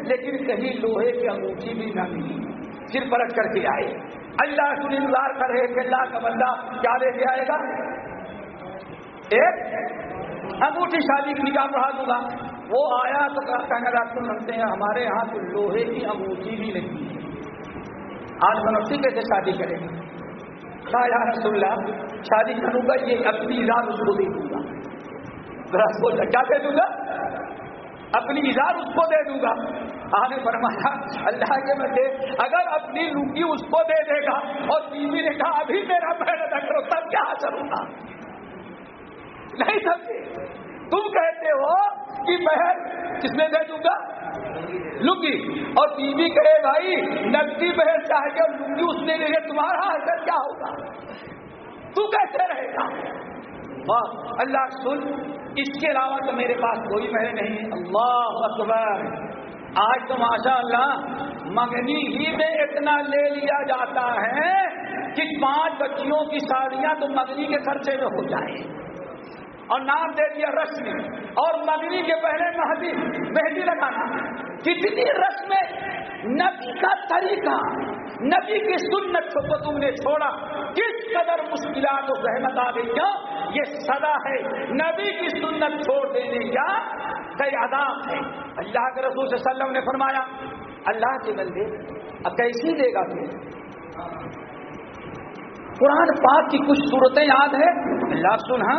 لیکن کہیں لوہے کی انگوٹھی بھی نہ ملی۔ پھر پرکھ کر کے آئے۔ اللہ کو انتظار کر رہے کہ اللہ کا بندہ کیا لے کے آئے گا؟ ایک انگوٹھی شادی کی نکاح پڑھا دوں گا وہ آیا تو کہنے رات کو سنتے ہیں، ہمارے یہاں تو لوہے کی انگوٹھی بھی نہیں۔ ہے آج منفی کیسے شادی کریں گے یا رسول اللہ، شادی کروں گا، یہ اپنی اجاز اس کو دے دوں گا۔ ذرا کیا دے دوں گا؟ اپنی اجاز اس کو دے دوں گا۔ آنے فرمایا، اللہ کے بندے، اگر اپنی لنگی اس کو دے دے گا اور بیوی نے کہا، ابھی میرا پہلے نہ کرو تب کیا کروں گا نہیں سمجھے؟ تم کہتے ہو کہ بہن، کس میں دے دوں گا؟ لنگی۔ اور بیوی کہے، بھائی نقدی بہن چاہیے اور لنگی اس نے لے تمہارا اثر کیا ہوگا؟ تو کیسے رہے گا؟ اللہ سن، اس کے علاوہ تو میرے پاس کوئی محل نہیں اللہ اکبر۔ آج تو ماشاء اللہ مگنی ہی میں اتنا لے لیا جاتا ہے کہ پانچ بچیوں کی شادیاں تو مگنی کے خرچے میں ہو جائیں۔ اور نام دے دیا رسم۔ اور مگنی کے پہلے مہندی مہندی لگانا۔ کتنی رسمیں نبی کا طریقہ، نبی کی سنت کو تم نے چھوڑا۔ کس قدر مشکلات و زحمت آ گئی کیوں یہ سدا ہے۔ نبی کی سنت چھوڑ دینے کا آداب ہے۔ اللہ کے رسول صلی اللہ علیہ وسلم نے فرمایا، اللہ کے بندے، اب کیسی دے گا پھر قرآن پاک کی کچھ صورتیں یاد ہے اللہ سنا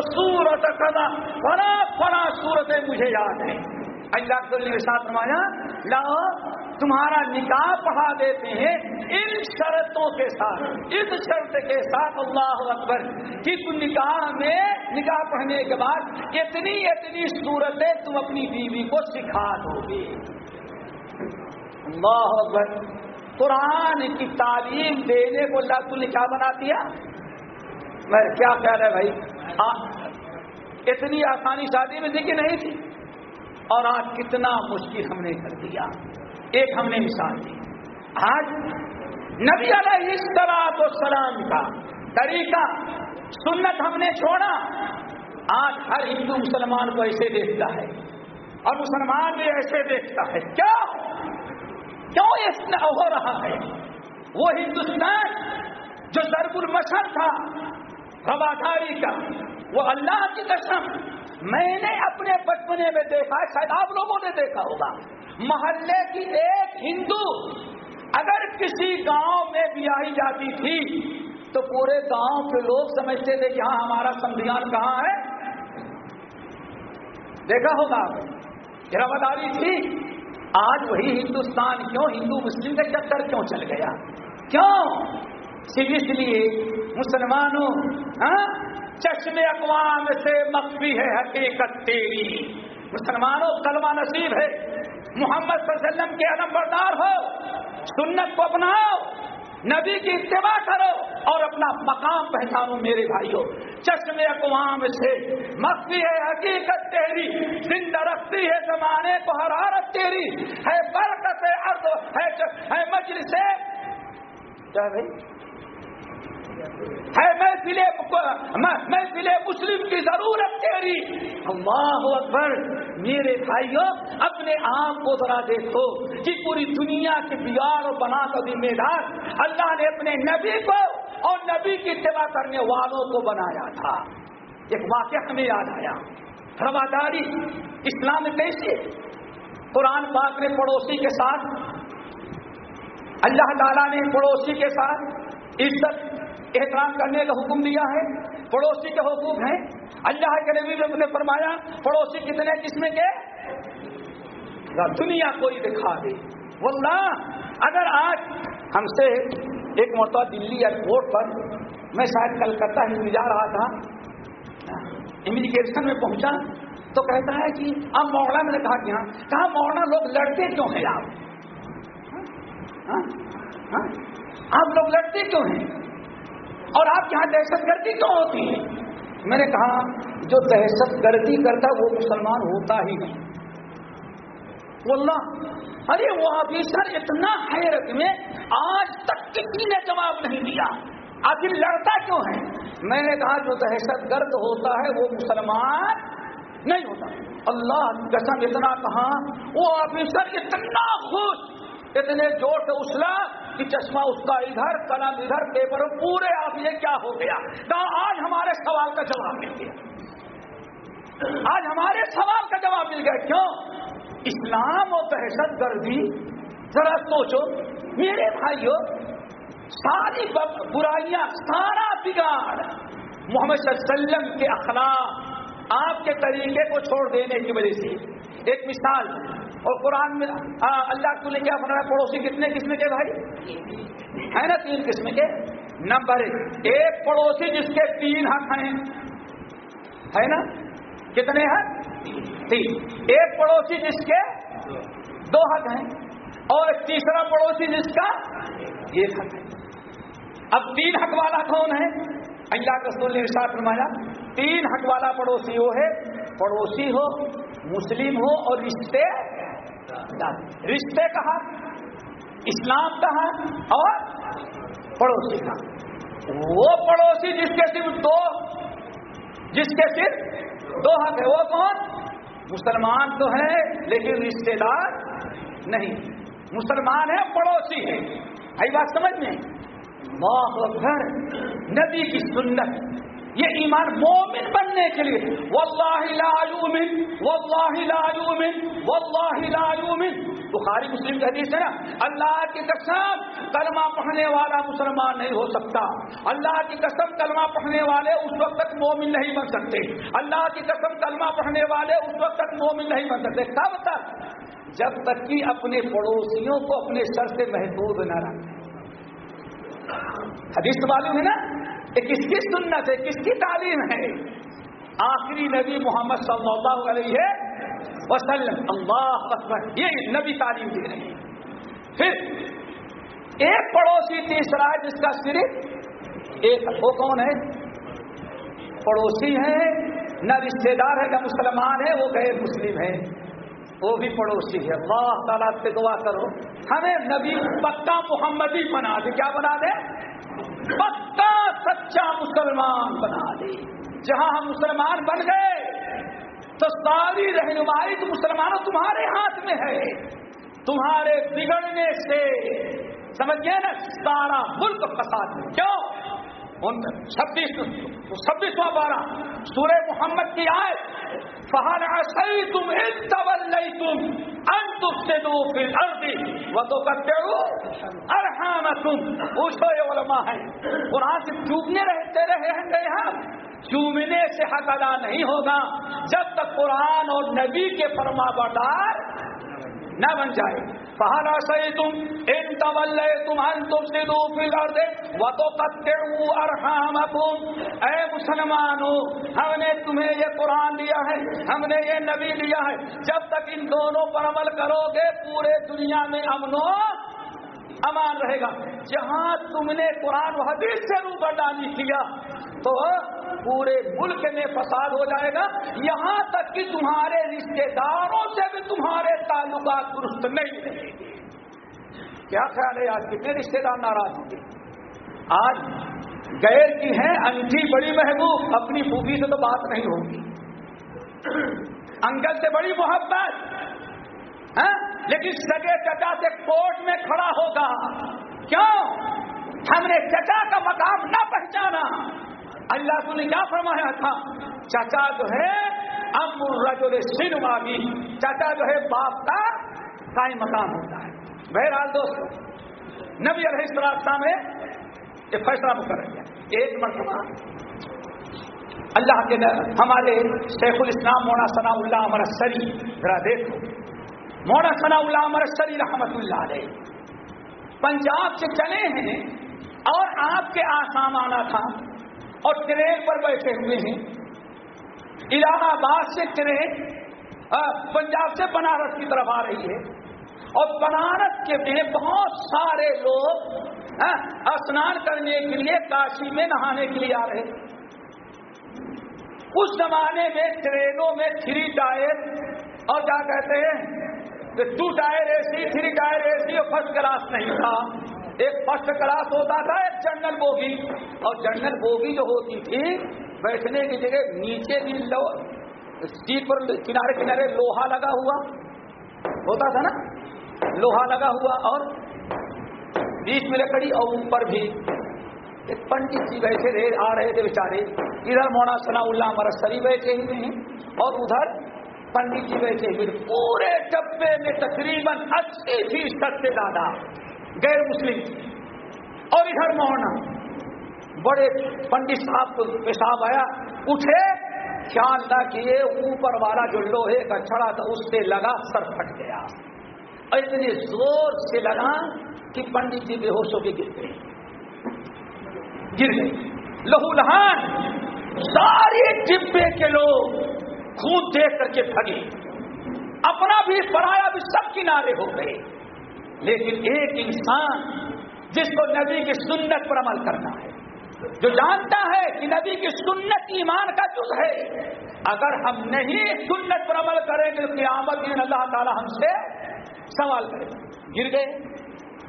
سورت کدا بڑا بڑا صورتیں مجھے یاد ہے اللہ کے ساتھ رمایا لاؤ تمہارا نکاح پڑھا دیتے ہیں ان شرطوں کے ساتھ، اس شرط کے ساتھ اللہ اکبر، کہ تم نکاح میں، نکاح پڑھنے کے بعد اتنی اتنی صورتیں تم اپنی بیوی کو سکھا دو گے۔ اللہ اکبر، قرآن کی تعلیم دینے کو اللہ تم نے کیا بنا دیا؟ میں کیا کہہ رہا بھائی؟ اتنی آسانی شادی میں دیکھی نہیں تھی۔ اور آج کتنا مشکل ہم نے کر دیا۔ ایک ہم نے مثال دی۔ آج نبی علیہ اس طرح تو سلام کا طریقہ سنت ہم نے چھوڑا۔ آج ہر ہندو مسلمان کو ایسے دیکھتا ہے اور مسلمان بھی ایسے دیکھتا ہے۔ کیا؟ کیوں اس ہو رہا ہے؟ وہ ہندوستان جو ضرب المشر تھا رواداری کا، وہ اللہ کی قسم میں نے اپنے بچپنے میں دیکھا شاید آپ لوگوں نے دیکھا ہوگا۔ محلے کی ایک ہندو اگر کسی گاؤں میں بھی آئی جاتی تھی تو پورے گاؤں کے لوگ سمجھتے تھے کہ ہاں ہمارا سمدھیان کہاں ہے؟ دیکھا ہوگا رواداری تھی۔ آج وہی ہندوستان کیوں ہندو مسلم کا چکر کیوں چل گیا؟ کیوں؟ صرف اس لیے مسلمانوں ہاں چشم اقوام سے مخفی ہے حقیقت تیری۔ مسلمانوں کلمہ نصیب ہے۔ محمد صلی اللہ علیہ وسلم کے علم بردار ہو۔ سنت کو اپناؤ۔ نبی کی اتباع کرو اور اپنا مقام پہچانو میرے بھائیوں۔ چشم اقوام سے مخفی ہے حقیقت تیری۔ زندہ رکھتی ہے زمانے کو حرارت تیری۔ ہے برکت ارد ہے مجلس۔ کیا بھائی؟ ہے میں ضلع مسلم کی ضرورت تیری۔ اللہ اکبر، میرے بھائیوں اپنے آپ کو ذرا دیکھو۔ کہ پوری دنیا کے بگاڑ اور بنا کا ذمہ دار اللہ نے اپنے نبی کو اور نبی کی اتباع کرنے والوں کو بنایا تھا۔ ایک واقعہ ہمیں یاد آیا۔ رواداری اسلام کیسے قرآن پاک نے پڑوسی کے ساتھ، اللہ تعالیٰ نے پڑوسی کے ساتھ عزت احترام کرنے کا حکم دیا ہے، پڑوسی کے حقوق ہیں۔ اللہ کے نبی نے فرمایا، پڑوسی کتنے قسم کے؟ دنیا کوئی دکھا دے۔ واللہ، اگر آج ہم سے ایک مرتبہ دلی ایئرپورٹ پر میں شاید کلکتہ ہی جا رہا تھا امیگریشن میں پہنچا، تو کہتا ہے کہ ہاں، اب موڑا میں نے کہا کہ ہاں کہا موڑا لوگ لڑتے کیوں ہیں آپ؟ ہاں، ہاں، آپ لوگ لڑتے کیوں ہیں؟ اور آپ کے یہاں دہشت گردی کیوں ہوتی ہے؟ میں نے کہا، جو دہشت گردی کرتا وہ مسلمان ہوتا ہی نہیں۔ بولنا ارے وہ آفیسر، اتنا حیرت میں آج تک کسی نے جواب نہیں دیا۔ آخر لڑتا کیوں ہے میں نے کہا، جو دہشت گرد ہوتا ہے وہ مسلمان نہیں ہوتا۔ اللہ قسم، اتنا کہا وہ آفیسر اتنا خوش، اتنے جوش اسلا کہ چشمہ اس کا ادھر قلم ادھر، پیپر، پورے آپ یہ کیا ہو گیا؟ تو آج ہمارے سوال کا جواب مل گیا۔ آج ہمارے سوال کا جواب مل گیا۔ کیوں؟ اسلام اور دہشت گردی، ذرا سوچو۔ میرے بھائیوں ساری برائیاں سارا بگاڑ۔ محمد صلی اللہ علیہ وسلم کے اخلاق آپ کے طریقے کو چھوڑ دینے کی وجہ سے۔ ایک مثال اور قرآن میں اللہ کو نے کیا بنایا پڑوسی کتنے قسم کے بھائی؟ ہے نا تین قسم کے؟ نمبر ایک پڑوسی جس کے تین حق ہیں۔ ہے نا؟ کتنے ہیں؟ تین۔ ایک پڑوسی جس کے دو حق ہیں اور تیسرا پڑوسی جس کا ایک حق ہے۔ اب تین حق والا کون ہے؟ اللہ رسول نے ساتھ فرمایا، تین حق والا پڑوسی وہ ہے، پڑوسی ہو، مسلم ہو اور رشتے رشتے کہا اسلام کہا اور پڑوسی کا وہ پڑوسی جس کے صرف دو، جس کے صرف دو حق ہے وہ کون؟ مسلمان تو ہے لیکن رشتے دار نہیں۔ مسلمان ہے پڑوسی ہے آئی بات سمجھ میں؟ اکبر۔ نبی کی سنت۔ یہ ایمان مومن بننے کے لیے واللہ لا یومن واللہ لا یومن واللہ لا یومن بخاری مسلم کی حدیث ہے نا، اللہ کی قسم کلمہ پڑھنے والا مسلمان نہیں ہو سکتا۔ اللہ کی قسم کلمہ پڑھنے والے اس وقت تک مومن نہیں بن سکتے۔ اللہ کی قسم کلمہ پڑھنے والے اس وقت تک مومن نہیں بن سکتے۔ کب مطلب؟ تک جب تک کہ اپنے پڑوسیوں کو اپنے سر سے محدود نہ رکھیں حدیث معلوم ہے نا؟ یہ کس کی سنت ہے، کس کی تعلیم ہے؟ آخری نبی محمد صلی اللہ علیہ وسلم۔ اللہ اکبر، یہ نبی تعلیم دے رہے ہیں پھر ایک پڑوسی تیسرا ہے جس کا صرف ایک وہ کون ہے۔ پڑوسی ہے، نہ رشتے دار ہے، نہ مسلمان ہے، وہ غیر مسلم ہے۔ وہ بھی پڑوسی ہے۔ اللہ تعالیٰ سے دعا کرو۔ ہمیں نبی پکا محمدی بنا دے۔ کیا بنا دے؟ پکا سچا مسلمان بنا دے جہاں ہم مسلمان بن گئے، تو ساری رہنمائی تو مسلمانوں تمہارے ہاتھ میں ہے۔ تمہارے بگڑنے سے سمجھے نا، سارا ملک فساد میں کیوں؟ چھبیس، چھبیسواں بارہ سورہ محمد کی آئے فہر سی تم تم ان سے دو پھر وہ تو کرتے ہو ارحام تم پوچھو یہ علماء ہے قرآن سے چوبنے رہتے رہے ہیں ہم۔ چومنے سے حق ادا نہیں ہوگا۔ جب تک قرآن اور نبی کے فرما بردار نہ بن جائے۔ پہاڑا سی تم ان طول تم ان تم سے دو پھر دے وہ تو کتے ارحام اے مسلمانوں، ہم نے تمہیں یہ قرآن دیا ہے، ہم نے یہ نبی دیا ہے۔ جب تک ان دونوں پر عمل کرو گے، پورے دنیا میں امن و امان رہے گا۔ جہاں تم نے قرآن و حدیث سے روبر ڈالی کیا، تو پورے ملک میں فساد ہو جائے گا۔ یہاں تک کہ تمہارے رشتے داروں سے بھی تمہارے تعلقات درست نہیں رہیں گے۔ کیا خیال ہے آج کتنے رشتے دار ناراض ہوں گے؟ آج گئے کی ہیں انٹھی بڑی محبوب، اپنی خوبی سے تو بات نہیں ہوگی۔ انگل سے بڑی محبت ہاں؟ لیکن سگے چچا سے کوٹ میں کھڑا ہوگا۔ کیوں؟ ہم نے چچا کا مقام نہ پہچانا۔ اللہ کو نے کیا فرمایا تھا؟ چچا جو ہے، اب رجل سنوا بھی چچا جو ہے، باپ کا قائم مقام ہوتا ہے۔ بہرحال دوست نبی علیہ السلام میں یہ فیصلہ مقرر کیا۔ ایک مرتبہ اللہ کے ہمارے شیخ الاسلام مونا ثنا اللہ امر سری ذرا دیکھو۔ مونا ثنا اللہ امر سری رحمت اللہ علیہ۔ پنجاب سے چلے ہیں اور آپ کے آسام آنا تھا اور ٹرین پر بیٹھے ہوئے ہیں۔ الہ آباد سے ٹرین پنجاب سے بنارس کی طرف آ رہی ہے۔ اور بنارس کے میں بہت سارے لوگ اسنان کرنے کے لیے، کاشی میں نہانے کے لیے آ رہے اس زمانے میں ٹرینوں میں تھری ٹائر اور کیا کہتے ہیں؟ Two tier A C, three tier A C اور فرسٹ کلاس نہیں تھا۔ ایک فرسٹ کلاس ہوتا تھا، ایک جنرل بوگی اور جنرل بوگی جو ہوتی تھی، بیٹھنے کی جگہ نیچے بھی لو سیٹ پر کنارے کنارے لوہا لگا ہوا۔ ہوتا تھا نا؟ لوہا لگا ہوا اور بیچ میں لکڑی اور اوپر بھی۔ ایک پنڈت جی بیٹھے رہے، آ رہے تھے بیچارے۔ ادھر مونا ثنا اللہ مرسری بیٹھے ہوئے ہیں اور ادھر پنڈت جی بیٹھے ہوئے پورے ڈبے میں تقریباً اسی فیصد سے زیادہ غیر مسلم اور ادھر مونا بڑے پنڈت صاحب کو پیشاب آیا، اٹھے، خیال نہ کیے اوپر والا جو لوہے کا چھڑا تھا، اس سے لگا سر پھٹ گیا۔ اور اتنے زور سے لگا کہ پنڈت جی بے ہوش ہو کے گر گئے۔ گر گئے۔ لہو لہان، سارے ڈبے کے لوگ خون دیکھ کر کے بھگے۔ اپنا بھی پڑھایا بھی سب کنارے ہو گئے۔ لیکن ایک انسان جس کو نبی کی سنت پر عمل کرنا ہے، جو جانتا ہے کہ نبی کی سنت ایمان کا جز ہے، اگر ہم نہیں سنت پر عمل کریں گے، قیامت دن اللہ تعالی ہم سے سوال کرے۔ گر گئے۔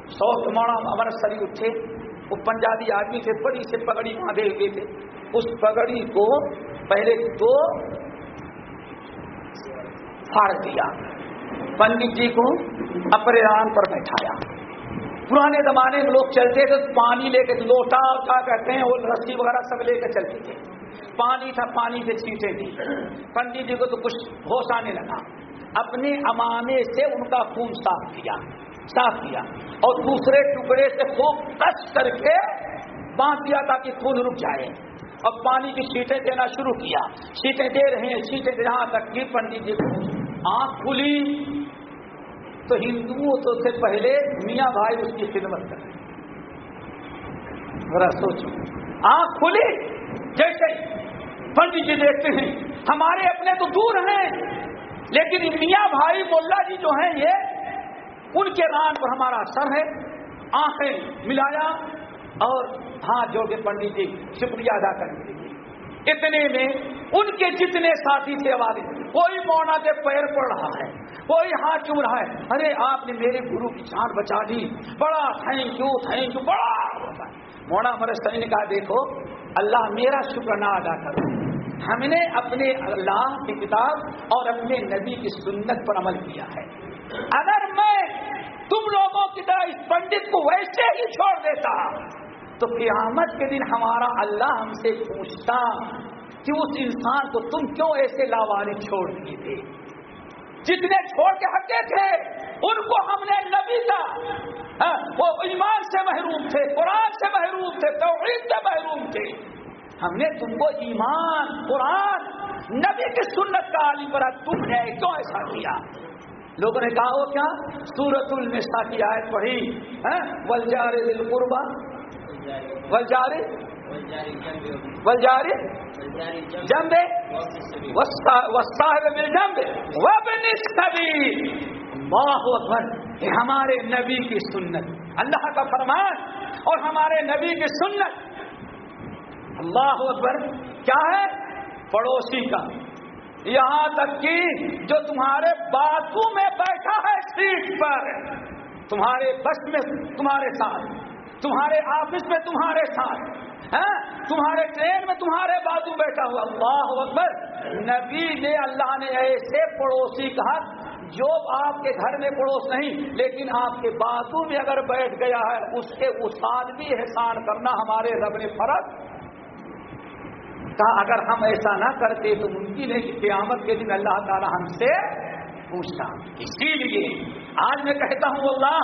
سو موڑا امر سری اٹھے۔ وہ پنجابی آدمی سے بڑی سے پگڑی باندھے ہوئے تھے۔ اس پگڑی کو پہلے تو پھاڑ دیا۔ پنڈت جی کو اپنے ران پر بیٹھایا پرانے زمانے میں لوگ چلتے تھے پانی لے کے لوٹا، کیا کہتے ہیں، وہ رسی وغیرہ سب لے کے چلتے تھے پانی تھا، پانی سے چھینٹے تھی پنڈت جی کو تو کچھ ہوش آنے لگا۔ اپنے امانے سے ان کا خون صاف کیا صاف کیا۔ اور دوسرے ٹکڑے سے خوب کس کر کے باندھ دیا تاکہ خون رک جائے۔ اب پانی کی سیٹیں دینا شروع کیا۔ سیٹیں دے رہے ہیں سیٹیں جہاں تک کی پنڈت جی کو آنکھ کھلی تو ہندوؤں تو سے پہلے، میاں بھائی اس کی خدمت کر ذرا سوچو۔ آنکھ کھلی، جیسے پنڈت جی دیکھتے ہیں۔ ہمارے اپنے تو دور ہیں، لیکن میاں بھائی ملا جی جو ہیں، یہ ان کے ران پر ہمارا سر ہے۔ آنکھیں ملایا اور ہاتھ جوڑ کے پنڈت جی شکریہ ادا کرنے کے اتنے میں ان کے جتنے ساتھی تھے آواز کوئی مونا کے پیر پڑ رہا ہے، کوئی ہاتھ چوم رہا ہے، ارے آپ نے میرے گرو کی جان بچا دی، بڑا تھینک یو تھینک یو بڑا مونا ہمارے نے کہا، دیکھو، اللہ میرا شکر نہ ادا کرو ہم نے اپنے اللہ کی کتاب اور اپنے نبی کی سنت پر عمل کیا ہے۔ اگر میں تم لوگوں کی طرح اس پنڈت کو ویسے ہی چھوڑ دیتا تو قیامت کے دن ہمارا اللہ ہم سے پوچھتا کہ اس انسان کو تم کیوں ایسے لاواری چھوڑ دیے تھے؟ جتنے چھوڑ کے ہٹے تھے، ان کو ہم نے نبی کا ہاں، وہ ایمان سے محروم تھے، قرآن سے محروم تھے، توحید سے محروم تھے۔ ہم نے تم کو ایمان، قرآن، نبی کی سنت کا علی پر تم نے کیوں ایسا کیا؟ لوگوں نے کہا، وہ کیا؟ سورت النسا کی آیت پڑھی ہاں، ولجار دل قربا ولجار ولجار جمبے وساحب جمبے واہ اکبر. یہ ہمارے نبی کی سنت. اللہ کا فرمان اور ہمارے نبی کی سنت. اللہ اکبر. کیا ہے؟ پڑوسی کا. یہاں تک کہ جو تمہارے باتوں میں بیٹھا ہے سیٹ پر. تمہارے بس میں، تمہارے ساتھ. تمہارے آفس میں تمہارے ساتھ ہاں؟ تمہارے ٹرین میں تمہارے بازو بیٹھا ہوا۔ اللہ اکبر۔ نبی نے اللہ نے ایسے پڑوسی کہا جو آپ کے گھر میں پڑوس نہیں، لیکن آپ کے بازو میں اگر بیٹھ گیا ہے، اس کے استاد بھی احسان کرنا ہمارے رب نے فرق کہا اگر ہم ایسا نہ کرتے تو ممکن ہے کہ قیامت کے دن اللہ تعالی ہم سے پوچھتا۔ اسی لیے آج میں کہتا ہوں اللہ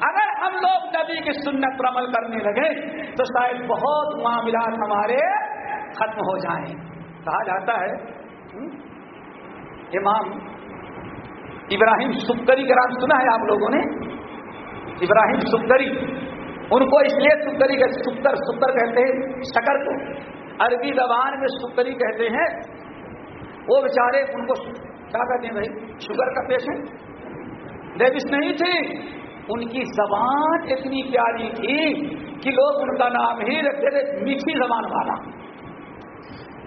اگر ہم لوگ نبی کی سنت پر عمل کرنے لگے تو شاید بہت معاملات ہمارے ختم ہو جائیں۔ کہا جاتا ہے امام ابراہیم سکری کا نام سنا ہے آپ لوگوں نے؟ ابراہیم سکری ان کو اس لیے سکری کا ستر ستر کہتے ہیں، شکر کو۔ عربی زبان میں سکری کہتے ہیں، وہ بیچارے ان کو کیا کہتے ہیں، بھائی شوگر کا پیشنٹ ڈیوس نہیں تھی ان کی زبان اتنی پیاری تھی کہ لوگ ان کا نام ہی رکھتے تھے، میٹھی زبان والا۔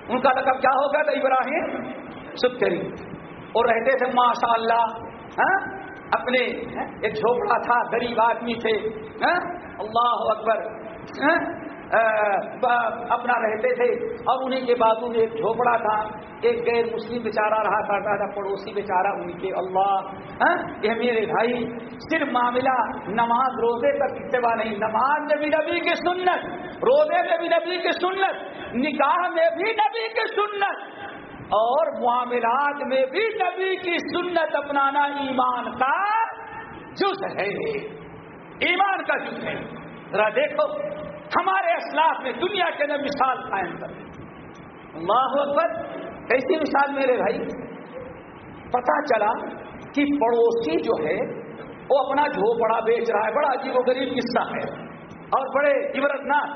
ان کا لقب کیا ہوگا تھا ابراہیم؟ ستری اور رہتے تھے ماشاء اللہ ہاں؟ اپنے ہاں؟ ایک جھوپڑا تھا، غریب آدمی تھے ہاں؟ اللہ اکبر اپنا رہتے تھے۔ اور انہیں کے بازو میں ایک جھوپڑا تھا۔ ایک غیر مسلم بیچارہ رہا کرتا تھا پڑوسی بیچارہ۔ ان کے اللہ ہاں، یہ میرے بھائی، صرف معاملہ نماز روزے تک اتباع نہیں۔ نماز میں بھی نبی کی سنت، روزے میں بھی نبی کی سنت، نکاح میں بھی نبی کی سنت۔ اور معاملات میں بھی نبی کی سنت اپنانا ایمان کا جز ہے۔ ایمان کا جز ہے۔ ذرا دیکھو۔ ہمارے اسلاف میں دنیا کے اندر مثال قائم کر اللہ اکبر کیسی مثال میرے بھائی پتا چلا کہ پڑوسی جو ہے، وہ اپنا جھوپڑا بیچ رہا ہے، بڑا عجیب و غریب قصہ ہے۔ اور بڑے عبرت نہ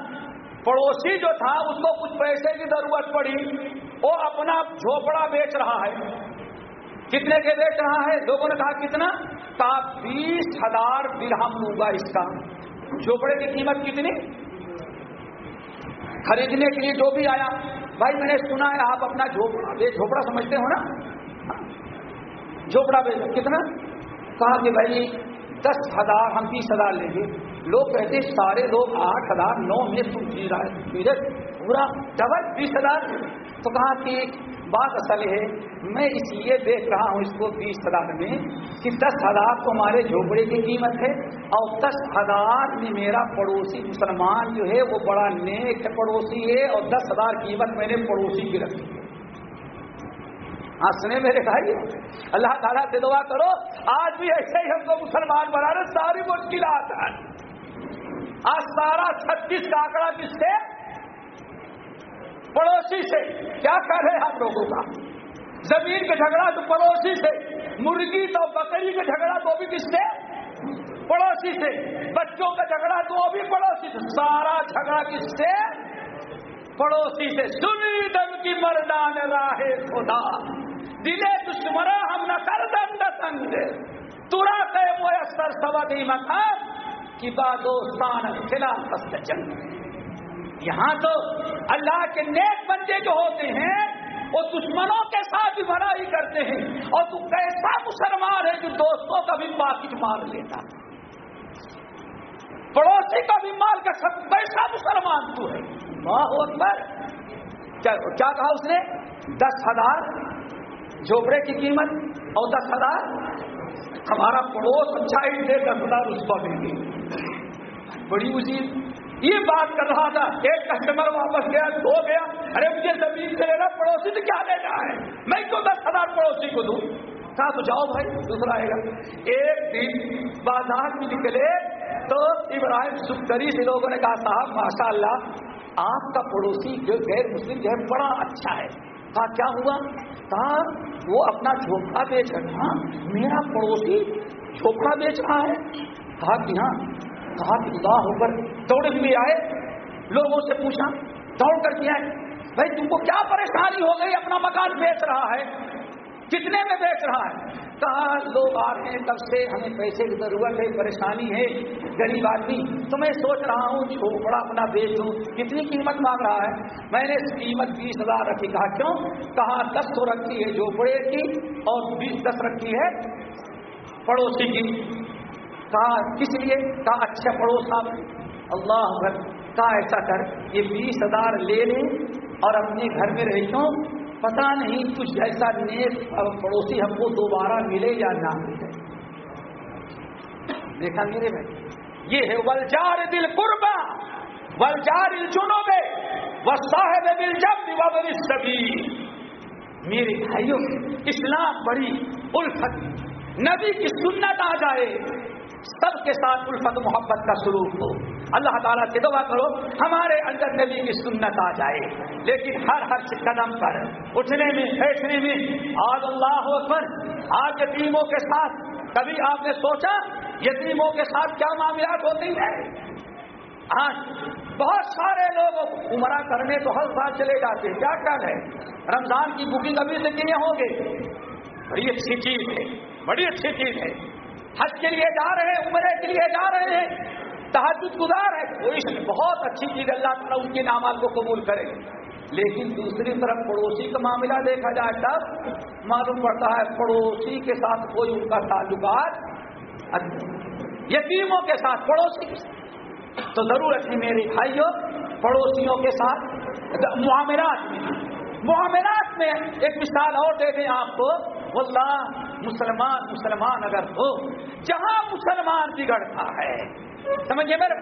پڑوسی جو تھا، اس کو کچھ پیسے کی ضرورت پڑی۔ وہ اپنا جھوپڑا بیچ رہا ہے، کتنے کے بیچ رہا ہے؟ لوگوں نے کہا، کتنا؟ کہا بیس ہزار درہم لوں گا اس کا۔ جھوپڑے کی قیمت کتنی؟ خریدنے کے لیے جو بھی آیا، بھائی میں نے سنا ہے، آپ اپنا جھوپڑا یہ جھوپڑا سمجھتے ہو نا؟ جھوپڑا کتنا؟ کہا کہ بھائی، دس ہزار ہم بیس ہزار لیں گے۔ لوگ کہتے سارے لوگ آٹھ ہزار، نو میں پورا ڈبل بیس ہزار۔ تو کہا کہ بات اصل ہے، میں اس لیے دیکھ رہا ہوں اس کو بیس ہزار میں کہ دس ہزار تو ہمارے جھوپڑے کی قیمت ہے اور دس ہزار میں میرا پڑوسی مسلمان جو ہے، وہ بڑا نیک پڑوسی ہے اور دس ہزار قیمت میں نے پڑوسی کی رکھی ہے۔ ہنسنے میرے بھائی؟ اللہ تعالیٰ سے دعا کرو، آج بھی ایسے ہی ہم کو مسلمان بنا رہے ساری مشکلات آج سارا چھتیس کا آنکڑا کس سے؟ پڑوسی سے۔ کیا کر رہے ہم لوگوں کا؟ زمین کا جھگڑا تو پڑوسی سے، مرغی تو بکری کا جھگڑا تو بھی کس سے؟ پڑوسی سے۔ بچوں کا جھگڑا تو وہ بھی پڑوسی سے۔ سارا جھگڑا کس سے؟ پڑوسی سے۔ سنی دم کی مردان راہ خدا۔ دلے دشمنا ہم نہ کر دن سنگ ترا کہ میسر سبدی مکان کی بادوستان خلاف جنگ یہاں تو اللہ کے نیک بندے جو ہوتے ہیں، وہ دشمنوں کے ساتھ بھی بھلائی کرتے ہیں۔ اور تو کیسا مسلمان ہے جو دوستوں کا بھی پاکٹ مار لیتا پڑوسی کا بھی مال کا سب کیسا مسلمان تو ہے۔ اکبر۔ کیا کہا اس نے؟ دس ہزار جھوپڑے کی قیمت اور دس ہزار ہمارا پڑوس اچھا ہی دے دس ہزار اس کو دیں گے بڑی مصیب یہ بات کر رہا تھا، ایک کسٹمر واپس گیا، دو گیا، ارے مجھے زمین سے لینا، پڑوسی سے کیا لینا ہے؟ میں کیوں دس ہزار پڑوسی کو دوں۔ کہا تو جاؤ بھائی، دوسرا آئے گا۔ ایک دن بازار میں نکلے تو ابراہیم سکری سے لوگوں نے کہا، صاحب ماشاء اللہ آپ کا پڑوسی جو غیر مسلم جو ہے، بڑا اچھا ہے۔ کہا کیا ہوا؟ کہا وہ اپنا جھوپڑا بیچ رہا میرا پڑوسی جھوپڑا بیچ رہا ہے۔ کہا کہ ہاں کہا کہ خدا ہو کر دوڑے ہوئے آئے، لوگوں سے پوچھا، دوڑ کر کے آئے، بھائی تم کو کیا پریشانی ہو گئی؟ اپنا مکان بیچ رہا ہے۔ کتنے میں بیچ رہا ہے؟ کہا لوگ آ رہے ہیں، تب سے ہمیں پیسے کی ضرورت ہے، پریشانی ہے، غریب آدمی۔ تو میں سوچ رہا ہوں جھوپڑا اپنا بیچ دوں۔ کتنی قیمت مانگ رہا ہے؟ میں نے قیمت بیس ہزار رکھی۔ کہا، کیوں؟ کہا، دس تو رکھی ہے جھوپڑے کی اور بیس دس رکھی ہے پڑوسی کی۔ کس لیے؟ کہا اچھا پڑوس آپ اللہ کہا ایسا کر، یہ بیس ہزار لے لیں اور اپنے گھر میں رہتا ہوں۔ پتا نہیں کچھ ایسا نیک پڑوسی ہم کو دوبارہ ملے یا نہ ملے۔ دیکھا میرے میں یہ ہے ولجار دل قربا ولجار چنو میں صاحب دل جب سبھی میرے بھائیوں اسلام بڑی الفت، نبی کی سنت آ جائے۔ سب کے ساتھ الفت محبت کا سلوک ہو۔ اللہ تعالیٰ سے دعا کرو، ہمارے اندر نبی کی سنت آ جائے۔ لیکن ہر ہر قدم پر، اٹھنے میں، بیٹھنے میں۔ آج اللہ اکبر، آج یتیموں کے ساتھ۔ کبھی آپ نے سوچا، یتیموں کے ساتھ کیا معاملات ہوتی ہیں؟ آج بہت سارے لوگ عمرہ کرنے تو ہر سال چلے جاتے ہیں۔ کیا کر ہے؟ رمضان کی بکنگ ابھی سے کیے ہوں گے؟ بڑی اچھی چیز ہے، بڑی اچھی چیز ہے۔ حج کے لیے جا رہے ہیں، عمرے کے لیے جا رہے ہیں۔ تحجد گزار ہے۔ کوئی بہت اچھی چیز اللہ تعالیٰ ان کے نامات کو قبول کرے۔ لیکن دوسری طرف پڑوسی کا معاملہ دیکھا جائے تب معلوم پڑتا ہے پڑوسی کے ساتھ کوئی ان کا تعلقات یتیموں کے ساتھ، پڑوسی کے ساتھ۔ تو ضرورت ہے میری بھائیوں، پڑوسیوں کے ساتھ۔ معاملات میں معاملات میں ایک مثال اور دے دیں آپ کو۔ واللہ مسلمان مسلمان اگر ہو، جہاں مسلمان بگڑتا ہے، سمجھے میرے؟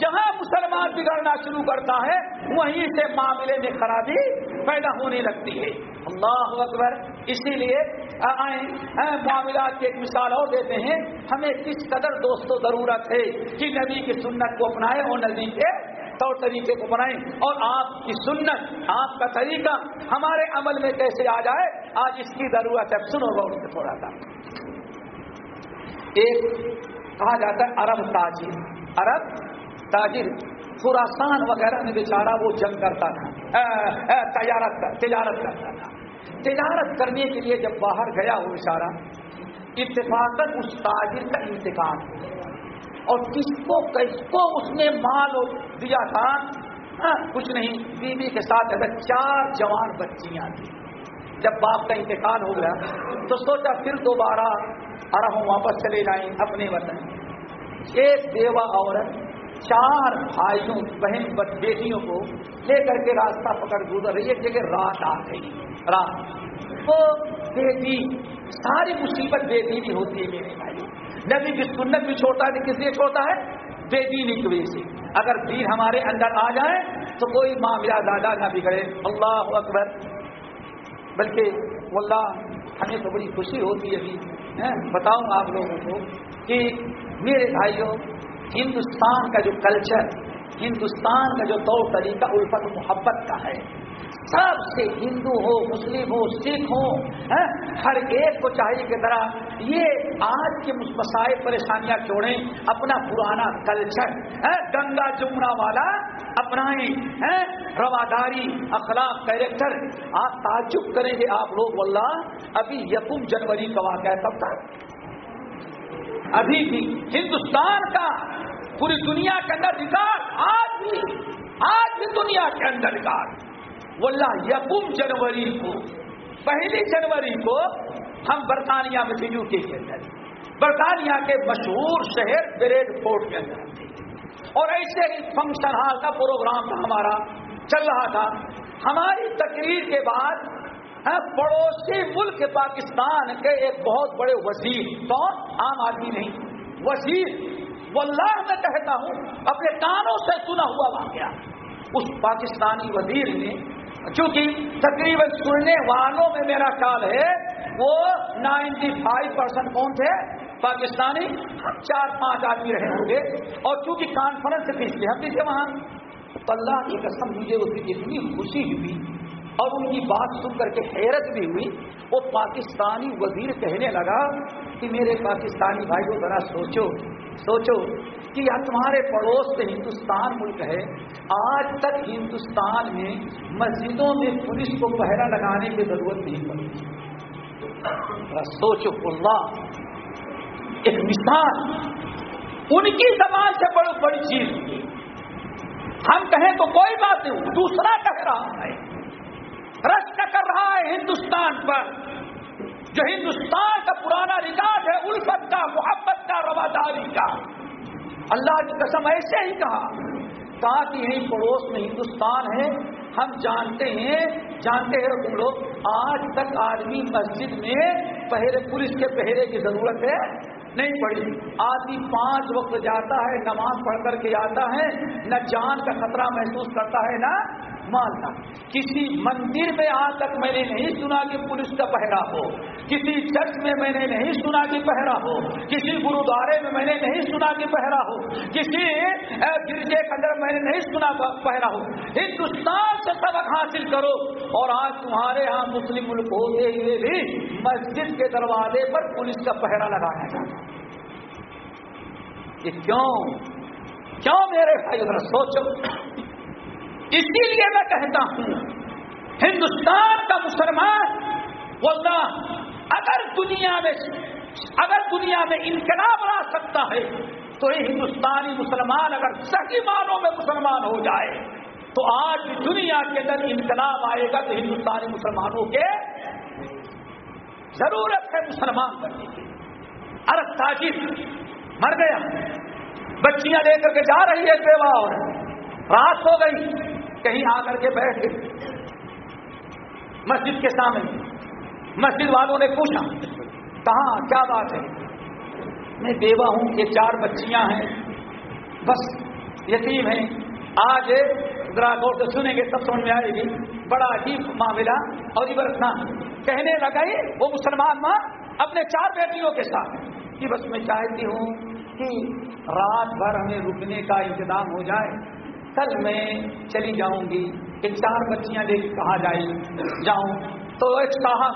جہاں مسلمان بگڑنا شروع کرتا ہے، وہیں سے معاملے میں خرابی پیدا ہونے لگتی ہے۔ اللہ اکبر، اسی لیے معاملات کی ایک مثال اور دیتے ہیں۔ ہمیں کس قدر دوستوں ضرورت ہے کہ نبی کی سنت کو اپنائے اور نبی کے طور طریقے کو بنائیں اور آپ کی سنت، آپ کا طریقہ ہمارے عمل میں کیسے آ جائے، آج اس کی ضرورت ہے۔ سنو گا سے تھوڑا سا۔ ایک کہا جاتا ہے عرب تاجر۔ عرب تاجر خوراسان وغیرہ میں بیچارہ وہ جنگ کرتا تھا۔ تجارت تجارت کرتا تھا۔ تجارت کرنے کے لیے جب باہر گیا وہ اشارہ اتفاق اس تاجر کا انتقام اور کس کو کس کو اس نے مال دیا تھا؟ ہاں، کچھ نہیں۔ بیوی کے ساتھ اگر چار جوان بچیاں تھیں، جب باپ کا انتقال ہو گیا، تو سوچا پھر دوبارہ ارم واپس چلے جائیں اپنے وطن ایک بیوہ عورت، چار بھائیوں، بہن بیٹیوں کو لے کر کے راستہ پکڑ گزر رہی ہے۔ جگہ رات آ گئی۔ رات۔ وہ بیٹی، ساری مصیبت بیٹی بھی ہوتی ہے میرے بھائی۔ نبی کی سنت بھی چھوٹا ہے کس لیے چھوٹا ہے۔ بے دینی کی وجہ سے۔ اگر دین ہمارے اندر آ جائے، تو کوئی معاملہ زیادہ نہ بگڑے۔ اللہ اکبر۔ بلکہ واللہ، ہمیں تو بڑی خوشی ہوتی ہے جی۔ ابھی بتاؤں آپ لوگوں کو کہ میرے بھائیوں، ہندوستان کا جو کلچر ہندوستان کا جو طور طریقہ، الفت محبت کا ہے۔ سب سے ہندو ہو، مسلم ہو، سکھ ہو ہاں؟ ہر ایک کو چاہیے کہ طرح یہ آج کے مسائل پریشانیاں چھوڑیں، اپنا پرانا کلچر ہاں؟ گنگا جمنا والا اپنائیں ہاں؟ رواداری، اخلاق، کیریکٹر۔ آپ تعجب کریں گے آپ لوگ، واللہ، ابھی یقم جنوری کا واقعہ ہے تب تک ابھی بھی ہندوستان کا، پوری دنیا کے اندر ریکارڈ آج بھی آج بھی دنیا کے اندر ریکارڈ واللہ یقم جنوری کو، پہلی جنوری کو ہم برطانیہ میں تھے، یو کے اندر۔ برطانیہ کے مشہور شہر بریڈ فورٹ کے اندر۔ تھے اور ایسے ہی فنکشن ہال کا پروگرام تھا ہمارا چل رہا تھا۔ ہماری تقریر کے بعد ہاں، پڑوسی ملک پاکستان کے ایک بہت بڑے وزیر تو عام آدمی نہیں۔ وزیر، واللہ میں کہتا ہوں، اپنے کانوں سے سنا ہوا واقعہ۔ اس پاکستانی وزیر نے چونکہ تقریباً سننے والوں میں میرا خیال ہے وہ نائنٹی فائیو پرسینٹ کون تھے؟ پاکستانی۔ ہم چار پانچ آدمی رہے ہوں گے۔ اور چونکہ کانفرنس تھی اس لیے ہم بھی تھے وہاں۔ اللہ کی قسم، مجھے اس کی اتنی خوشی ہوئی اور ان کی بات سن کر کے حیرت بھی ہوئی۔ وہ پاکستانی وزیر کہنے لگا کہ میرے پاکستانی بھائی کو ذرا سوچو سوچو کہ یا تمہارے پڑوس سے ہندوستان ملک ہے، آج تک ہندوستان میں مسجدوں میں پولیس کو پہرا لگانے کی ضرورت نہیں پڑی۔ سوچو، اللہ، ایک مثال، ان کی زبان سے بڑی بڑی چیز۔ ہم کہیں تو کوئی بات نہیں، دوسرا کہہ رہا ہے، رشک کر رہا ہے ہندوستان پر۔ جو ہندوستان کا پرانا ریکارڈ ہے، الفت کا، محبت کا، رواداری کا۔ اللہ کی قسم ایسے ہی کہا کہا کہ یہی پڑوس میں ہندوستان ہے، ہم جانتے ہیں جانتے ہیں تم لوگ آج تک آدمی مسجد میں پہرے پولیس کے پہرے کی ضرورت ہے، نہیں پڑی۔ آدمی پانچ وقت جاتا ہے، نماز پڑھ کر کے آتا ہے، نہ جان کا خطرہ محسوس کرتا ہے، نہ مانتا کسی مندر میں آج تک میں نے نہیں سنا کہ پولیس کا پہرا ہو۔ کسی چرچ میں میں نے نہیں سنا کہ پہرا ہو۔ کسی گرودوارے میں میں نے نہیں سنا کہ پہرا ہو۔ کسی گرجے کے اندر میں نے نہیں سنا پہرا ہو۔ ہندوستان سے سبق حاصل کرو۔ اور آج تمہارے یہاں مسلم ملک ہوتے ہوئے بھی مسجد کے دروازے پر پولیس کا پہرا لگایا جاتا یہ کیوں؟ کیوں میرے بھائی ذرا سوچو۔ اسی لیے میں کہتا ہوں، ہندوستان کا مسلمان بولتا اگر دنیا میں، اگر دنیا میں انقلاب لا سکتا ہے، تو یہ ہندوستانی مسلمان اگر صحیح معنوں میں مسلمان ہو جائے، تو آج دنیا کے اندر انقلاب آئے گا تو ہندوستانی مسلمانوں کے ضرورت ہے مسلمان کرنے کی۔ ارب تاجر مر گیا، بچیاں لے کر کے جا رہی ہے بیوہ اور رات ہو گئی۔ کہیں آ کر کے بیٹھ گئے۔ مسجد کے سامنے مسجد والوں نے پوچھا، کہاں؟ کیا بات ہے؟ میں بیوہ ہوں، یہ چار بچیاں ہیں۔ بس، یتیم ہیں۔ آج ذرا غور سے سنیں گے، تب سمجھ میں آئے گی۔ بڑا عجیب معاملہ اور عبرت کہنے لگا وہ مسلمان ماں اپنے چار بیٹیوں کے ساتھ۔ کہ بس میں چاہتی ہوں کہ رات بھر ہمیں رکنے کا انتظام ہو جائے۔ کل میں چلی جاؤں گی کہ چار بچیاں لے کہاں جائے جاؤں۔ تو ایک صاحب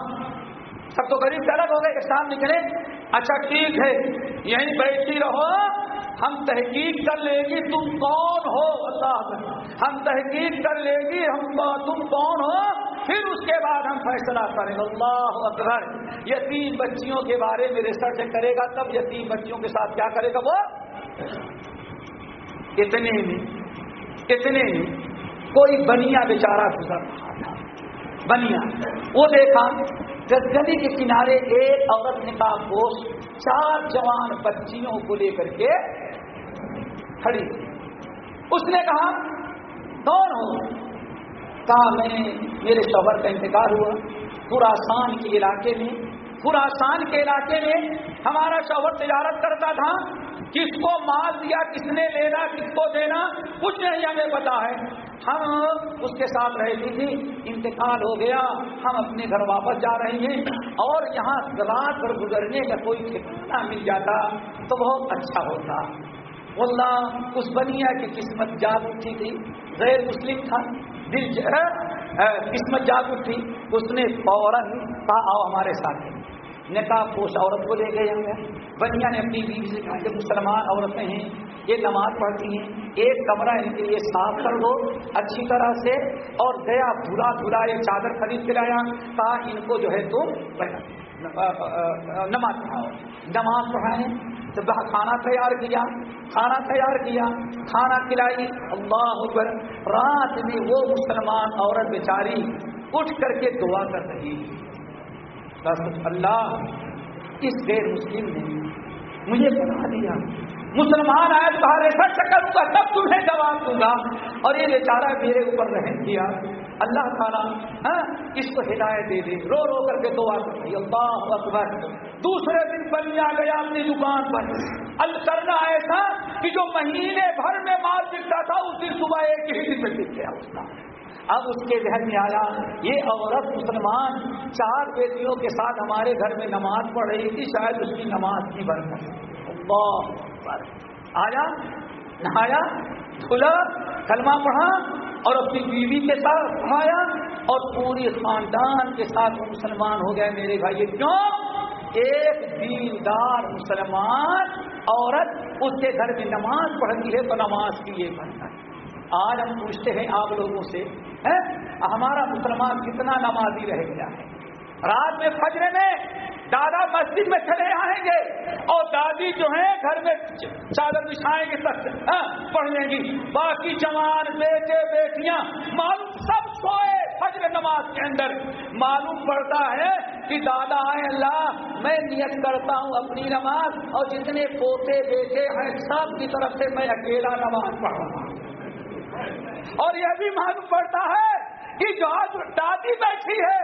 سب تو غریب الگ ہو گئے صاحب نکلے اچھا ٹھیک ہے، یہیں بیٹھی رہو۔ ہم تحقیق کر لیں گی تم کون ہو؟ اللہ ہم تحقیق کر لیں گی، ہم تم کون ہو؟ پھر اس کے بعد ہم فیصلہ کریں گے۔ اللہ اکبر۔ یہ تین بچیوں کے بارے میں ریسرچ کرے گا، تب یہ تین بچیوں کے ساتھ کیا کرے گا وہ؟ اتنے میں۔ اتنے کوئی بنیا بیچارہ گزر رہا تھا بنیا۔ وہ دیکھا گدگلی کے کنارے ایک عورت نکاح پوش چار جوان بچیوں کو لے کر کے کھڑی اس نے کہا، کون ہو؟ کہا، میں میرے شوہر کا انتقال ہوا۔ خوراسان کے علاقے میں خوراسان کے علاقے میں ہمارا شوہر تجارت کرتا تھا۔ کس کو مال دیا، کس نے لینا، کس کو دینا، کچھ نہیں ہمیں پتا ہے۔ ہم اس کے ساتھ رہتی تھی انتقال ہو گیا، ہم اپنے گھر واپس جا رہے ہیں اور یہاں رات پر گزرنے کا کوئی ٹھکانا مل جاتا تو بہت اچھا ہوتا۔ اللہ اس بنیا کی قسمت جاگ اٹھی تھی۔ غیر مسلم تھا، دل قسمت جاگ اٹھی۔ اس نے فوراً کہا آؤ ہمارے ساتھ۔ نکاح پوش عورت کو لے گئے ہوں بنیا نے اپنی بیوی سے کہا کہ مسلمان عورتیں ہیں، یہ نماز پڑھتی ہیں، ایک کمرہ ان کے لیے صاف کر دو، اچھی طرح سے، اور گیا بھولا بھولا یہ چادر خرید کے لایا کہا ان کو جو ہے تم نماز پڑھاؤ۔ نماز پڑھائیں، تو کھانا تیار کیا، کھانا تیار کیا، کھانا کھلائی۔ اللہ اکبر، رات میں وہ مسلمان عورت بیچاری اٹھ کر کے دعا کر رہی۔ اللہ، اس غیر مسلم نے مجھے بنا دیا۔ مسلمان آئے تو باہر ایسا کروں گا تب تمہیں جواب دوں گا۔ اور یہ بیچارہ میرے اوپر رحم کیا۔ اللہ تعالیٰ ہاں اس کو ہدایت دے دے۔ رو رو کر کے دعا کر اللہ اکبر۔ دوسرے دن بنی آ گیا اپنی دکان پر۔ ال کرنا ایسا کہ جو مہینے بھر میں مال بکتا تھا، اس دن صبح ایک ہی دن میں بک گیا اس کا۔ اب اس کے ذہن میں آیا، یہ عورت مسلمان چار بیٹیوں کے ساتھ ہمارے گھر میں نماز پڑھ رہی تھی، شاید اس کی نماز کی برکت اللہ آیا؟ نہایا؟ کھلا، کلمہ پڑھا اور اپنی بیوی کے ساتھ پڑھایا اور پوری خاندان کے ساتھ وہ مسلمان ہو گئے۔ میرے بھائی کیوں؟ ایک دیندار مسلمان عورت اس کے گھر میں نماز پڑھتی ہے تو نماز کی یہ بنتا ہے۔ آج ہم پوچھتے ہیں آپ لوگوں سے ہمارا مسلمان کتنا نمازی رہ گیا ہے۔ رات میں فجرے میں دادا مسجد میں چلے آئیں گے اور دادی جو ہے گھر میں چادر بچھائیں گے تک ہاں، پڑھ لیں گی۔ باقی جوان، بیٹے، بیٹیاں، معلوم سب سوئے فجر نماز کے اندر۔ معلوم پڑتا ہے کہ دادا آئے، اللہ، میں نیت کرتا ہوں اپنی نماز اور جتنے پوتے، بیٹے ہیں، سب کی طرف سے میں اکیلا نماز پڑھ رہا ہوں اور یہ بھی معلوم پڑتا ہے کہ جو آج دادی بیٹھی ہے،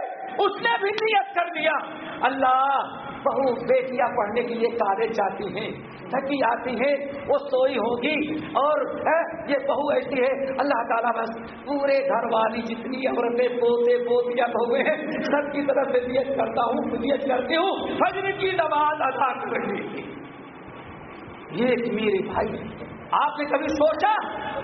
اس نے بھی نیت کر دیا اللہ بہو بیٹیاں پڑھنے کے لیے کالج جاتی ہیں، تھکی آتی ہیں، وہ سوئی ہوگی۔ اور یہ بہو ایسی ہے، اللہ تعالیٰ بس پورے گھر والی جتنی عورتیں پوتے پوتیاں ہوئے ہیں، سب کی طرف سے نیت کرتا ہوں، نیت کرتی ہوں، فجر کی نماز ادا کر رہی۔ یہ میرے بھائی آپ نے کبھی سوچا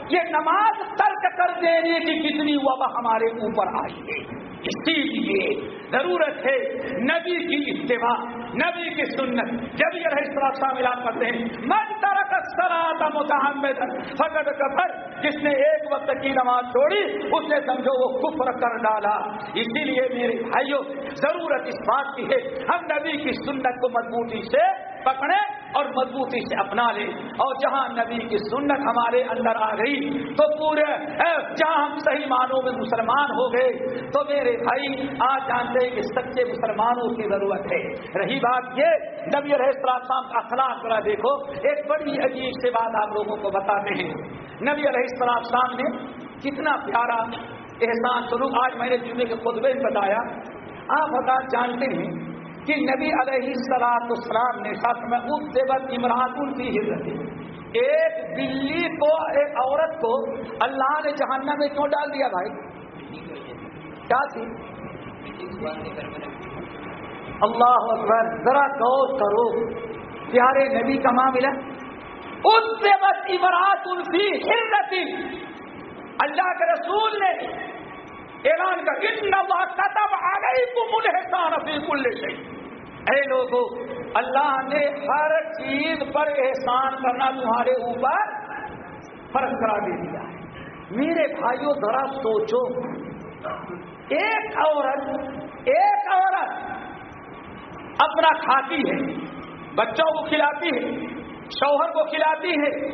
یہ نماز ترک کر دینے کی کتنی وبا ہمارے اوپر آئی ہے؟ اسی لیے ضرورت ہے نبی کی اتباع، نبی کی سنت۔ جب یہ رہے ملا کرتے ہیں، من ترک سراتا محمد فقط کفر جس نے ایک وقت کی نماز چھوڑی، اس نے سمجھو وہ کفر کر ڈالا۔ اسی لیے میرے بھائیوں ضرورت اس بات کی ہے، ہم نبی کی سنت کو مضبوطی سے پکڑے اور مضبوطی سے اپنا لے۔ اور جہاں نبی کی سنت ہمارے اندر آ گئی، تو پورے جہاں ہم صحیح معنوں میں مسلمان ہو گئے، تو میرے بھائی، آج جانتے ہیں کہ سچے مسلمانوں کی ضرورت ہے۔ رہی بات یہ، نبی السلام کا اخلاق کرا دیکھو، ایک بڑی عجیب سے بات آپ لوگوں کو بتاتے ہیں۔ نبی علیہ السلام نے کتنا پیارا احسان سلوک آج میں نے جمعے کے خطبے میں بتایا۔ آپ حضرات جانتے ہیں کہ نبی علیہ السلام اسلام نے ساتھ میں اس دیوت عمران کی۔ ہجرت ایک بلی کو، ایک عورت کو اللہ نے جہنم میں کیوں ڈال دیا بھائی؟ کیا تھی؟ اللہ اکبر، ذرا غور کرو۔ پیارے نبی کا معاملہ اس دیوت عمرات کی ہجرت اللہ کے رسول نے اعلان کر اللہ کتب علیکم الحسان فی کل شیء. اے لوگوں اللہ نے ہر چیز پر احسان کرنا تمہارے اوپر فرق کرا دے دیا ہے۔ میرے بھائیوں ذرا سوچو۔ ایک عورت ایک عورت اپنا کھاتی ہے، بچوں کو کھلاتی ہے، شوہر کو کھلاتی ہے،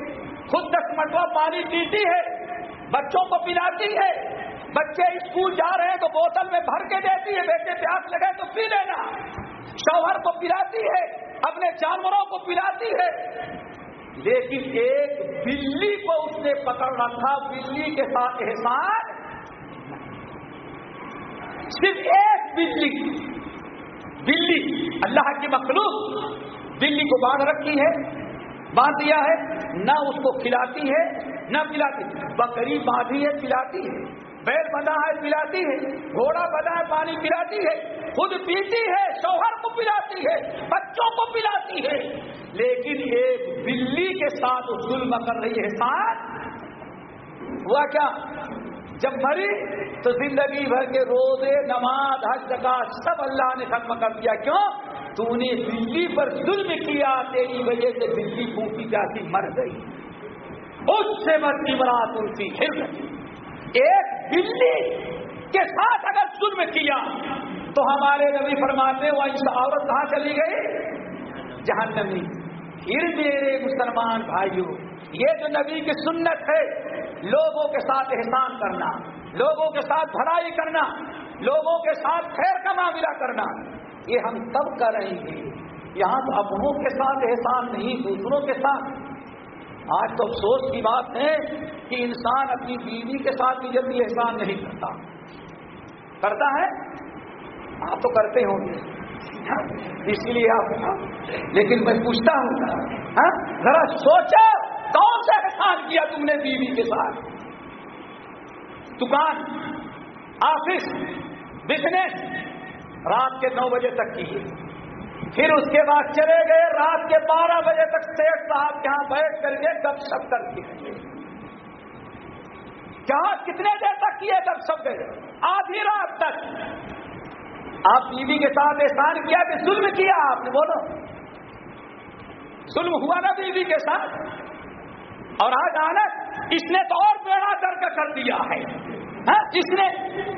خود دس مرتبہ پانی پیتی ہے، بچوں کو پلاتی ہے، بچے اسکول جا رہے ہیں تو بوتل میں بھر کے دیتی ہے، بیٹے پیاس لگے تو پی لینا۔ شوہر کو پلاتی ہے، اپنے جانوروں کو پلاتی ہے۔ لیکن ایک بلی کو اس نے پکڑ رکھا بلی کے ساتھ احسان صرف ایک بلی بلی، اللہ کی مخلوق بلی کو باندھ رکھی ہے، باندھ دیا ہے، نہ اس کو کھلاتی ہے، نہ پلاتی۔ بکری باندھی ہے، پلاتی ہے۔ بیل بنا ہے، پلاتی ہے۔ گھوڑا بنا ہے، پانی پلاتی ہے۔ خود پیتی ہے، شوہر کو پلاتی ہے، بچوں کو پلاتی ہے۔ لیکن ایک بلی کے ساتھ ظلم کر رہی ہے ساتھ ہوا کیا؟ جب مری تو زندگی بھر کے روزے، نماز، حج کا سب اللہ نے ختم کر دیا۔ کیوں؟ تو نے بلی پر ظلم کیا، تیری وجہ سے بلی پھونکی جاتی، مر گئی۔ اس سے مرتی برات ان کی ایک بلی کے ساتھ اگر ظلم کیا، تو ہمارے نبی فرماتے وہ عورت کہاں چلی گئی؟ جہنمی۔ پھر میرے مسلمان بھائیوں یہ جو نبی کی سنت ہے، لوگوں کے ساتھ احسان کرنا، لوگوں کے ساتھ بھلائی کرنا، لوگوں کے ساتھ خیر کا معاملہ کرنا، یہ ہم سب کر رہے ہیں یہاں تو اپنوں کے ساتھ احسان نہیں، دوسروں کے ساتھ۔ آج تو افسوس کی بات ہے کہ انسان اپنی بیوی کے ساتھ بھی جلدی احسان نہیں کرتا۔ کرتا ہے؟ آپ تو کرتے ہوں گے۔ ہاں؟ اسی لیے آپ ہاں؟ لیکن میں پوچھتا ہوں ہاں؟ ذرا سوچو کون سا احسان کیا تم نے بیوی کے ساتھ؟ دکان، آفس بزنس رات کے نو بجے تک کی۔ پھر اس کے بعد چلے گئے، رات کے بارہ بجے تک سیٹ صاحب یہاں بیٹھ کر کے گپ شپ کر کے کہاں کتنے دیر تک کیے گپ شپ گئے؟ آدھی رات تک۔ آپ بیوی کے ساتھ احسان کیا کہ ظلم کیا آپ نے؟ بولو۔ ظلم ہوا نا بیوی کے ساتھ۔ اور آج آنت اس نے تو اور بیڑا کر کر دیا ہے۔ ہاں، اس نے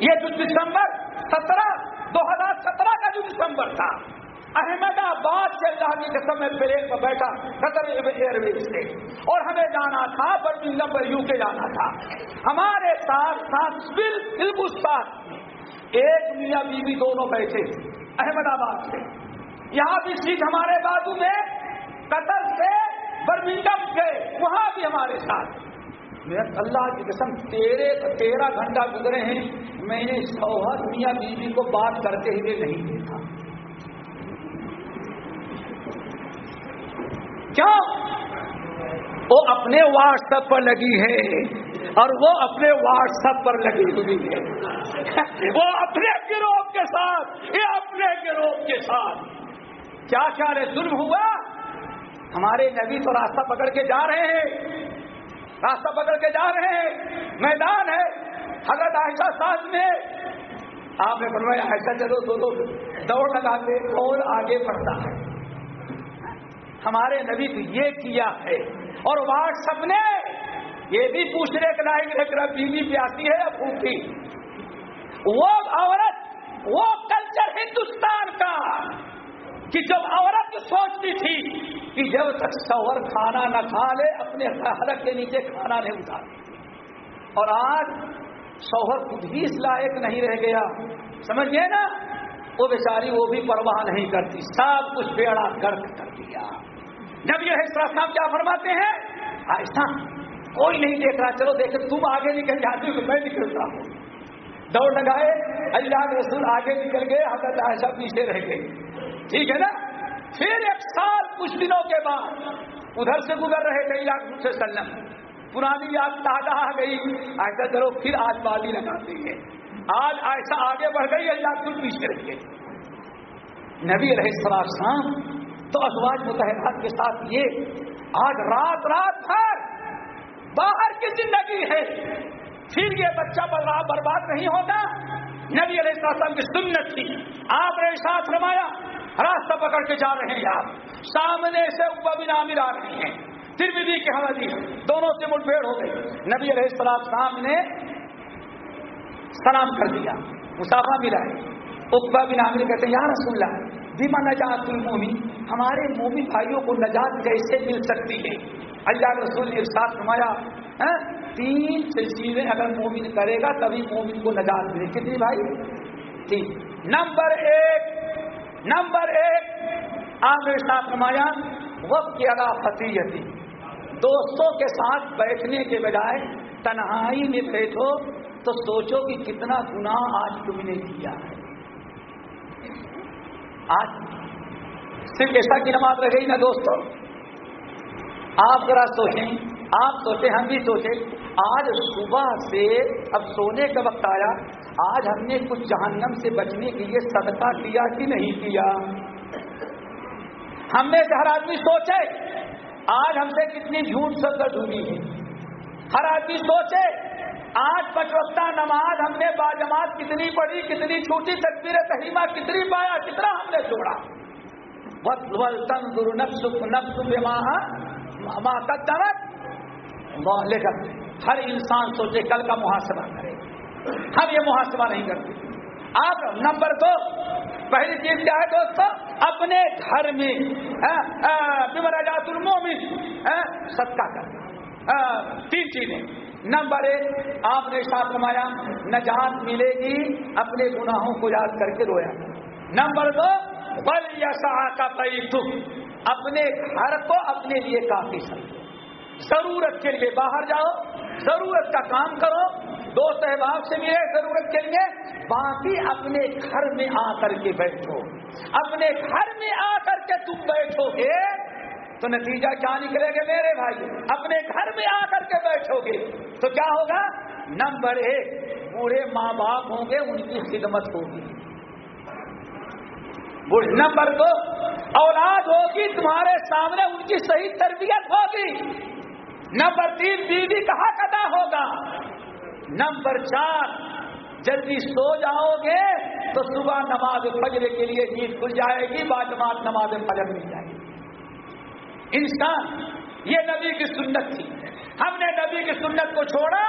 یہ جو دسمبر سترہ، دو ہزار سترہ کا جو دسمبر تھا احمد آباد سے اللہ کی قسم میں پلیٹ پر بیٹھا قطر ایئر ویز سے اور ہمیں جانا تھا برمنگم پر یو کے جانا تھا۔ ہمارے ساتھ ساتھ بالکل ساتھ ایک میاں بیوی دونوں بیٹھے احمد آباد سے۔ یہاں بھی سیٹ ہمارے بازو میں، قطر سے برمنگم سے وہاں بھی ہمارے ساتھ۔ اللہ کی قسم، تیرے تیرہ گھنٹہ گزرے ہیں، میں نے شوہر میاں بیوی کو بات کرتے ہوئے نہیں دیکھا۔ کیوں وہ اپنے واٹس ایپ پر لگی ہے اور وہ اپنے واٹس ایپ پر لگی ہوئی ہے۔ وہ اپنے گروہ کے ساتھ، یہ اپنے گروہ کے ساتھ۔ کیا کیا رے ظلم ہوا؟ ہمارے نبی تو راستہ پکڑ کے جا رہے ہیں۔ راستہ پکڑ کے جا رہے ہیں۔ میدان ہے۔ حضرت عائشہ ساتھ میں۔ آپ نے فرمایا ایسا چلو دو دو دوڑ لگاتے اور آگے بڑھتا ہے؟ ہمارے نبی تو یہ کیا ہے؟ اور واٹس ایپ نے یہ بھی پوچھنے کے لائق ہے بیوی پیاسی ہے یا پھوکی وہ عورت، وہ کلچر ہندوستان کا کہ جب عورت سوچتی تھی کہ جب تک شوہر کھانا نہ کھا لے، اپنے حلق کے نیچے کھانا نہیں اٹھا اور آج شوہر خود ہی اس لائق نہیں رہ گیا۔ سمجھ گئے نا؟ وہ بیچاری وہ بھی پرواہ نہیں کرتی، سب کچھ بیڑا گرد کر دیا۔ جب یہ صاحب کیا فرماتے ہیں؟ ایسا کوئی نہیں دیکھ رہا، چلو دیکھ تم آگے نکل جاتی ہو تو میں نکلتا ہوں دوڑ لگائے، اللہ کے رسول آگے نکل گئے، حضرت ایسا پیچھے رہ گئے۔ ٹھیک ہے نا؟ پھر ایک سال، کچھ دنوں کے بعد، ادھر سے گزر رہے تھے علاق سے سلم پرانی یاد تازہ آ گئی۔ ایسا چلو، پھر آج بازی لگاتے ہیں۔ آج ایسا آگے بڑھ گئی، اللہ کل پیچھے رہ گئے۔ نبی رہے السلام تو ازواج متحدات کے ساتھ یہ آج رات رات بھر باہر کی زندگی ہے۔ پھر یہ بچہ برباد نہیں ہوتا۔ نبی علیہ السلام کی سنت تھی۔ آپ نے ساتھ رمایا راستہ پکڑ کے جا رہے ہیں آپ۔ سامنے سے اوپر بھی نامر آ رہے ہیں۔ پھر بھی کہ حمدی دونوں سے مٹ بھیڑ ہو گئی نبی علیہ السلام نے سلام کر دیا، مسافہ بھی رہے اقبا بن عامر کہتے ہیں، یا رسول اللہ بیما نجات المومن ہمارے مومن بھائیوں کو نجات کیسے مل سکتی ہے؟ اللہ رسول نے ارشاد فرمایا ہاں، تین چیزیں اگر مومن کرے گا تبھی مومن کو نجات ملے کتنی بھائی؟ تین۔ نمبر ایک نمبر ایک، آپ نے ساتھ فرمایا، وقت کی ادا فتیتی دوستوں کے ساتھ بیٹھنے کے بجائے تنہائی میں بیٹھو تو سوچو کہ کتنا گناہ آج تم نے کیا ہے۔ آج صرف ایسا کی نماز رہ گئی نا دوستوں آپ ذرا سوچیں، آپ سوچیں، ہم بھی سوچیں، آج صبح سے اب سونے کا وقت آیا، آج ہم نے کچھ جہنم سے بچنے کے لیے صدقہ کیا کہ نہیں کیا؟ ہم نے ہر آدمی سوچے، آج ہم سے کتنی جھوٹ سزا ڈھونی ہے ہر آدمی سوچے آج پچوستا نماز ہم نے باجماعت کتنی پڑھی، کتنی چھوٹی تقبیر تحریمہ کتنی پایا، کتنا ہم نے جوڑا تندر نفس نفس ماں کا ہر انسان سوچے کل کا محاسبہ کرے۔ ہم یہ محاسبہ نہیں کرتے۔ آپ نمبر دو، پہلی چیز کیا ہے دوستو؟ اپنے گھر میں ہاں، المومن ہاں، صدقہ کرنا۔ تین چیزیں۔ نمبر ایک آپ نے ساتھ رمایا نجات ملے گی، اپنے گناہوں کو یاد کر کے رویا۔ نمبر دو، بل یا کا اپنے گھر کو اپنے لیے کافی سمجھو۔ ضرورت کے لیے باہر جاؤ، ضرورت کا کام کرو، دوست احباب سے ملے ضرورت کے لیے، باقی اپنے گھر میں آ کر کے بیٹھو۔ اپنے گھر میں آ کر کے تم بیٹھو گے تو نتیجہ کیا نکلے گا میرے بھائی؟ اپنے گھر میں آ کر کے بیٹھو گے۔ تو کیا ہوگا؟ نمبر ایک، بوڑھے ماں باپ ہوں گے، ان کی خدمت ہوگی۔ نمبر دو، اولاد ہوگی، تمہارے سامنے ان کی صحیح تربیت ہوگی۔ نمبر تین، بیوی کا حق ادا ہوگا۔ نمبر چار، جلدی سو جاؤ گے تو صبح نماز فجر کے لیے نیند کھل جائے گی، بعد نماز فجر مل جائے گی۔ انسان، یہ نبی کی سنت تھی۔ ہم نے نبی کی سنت کو چھوڑا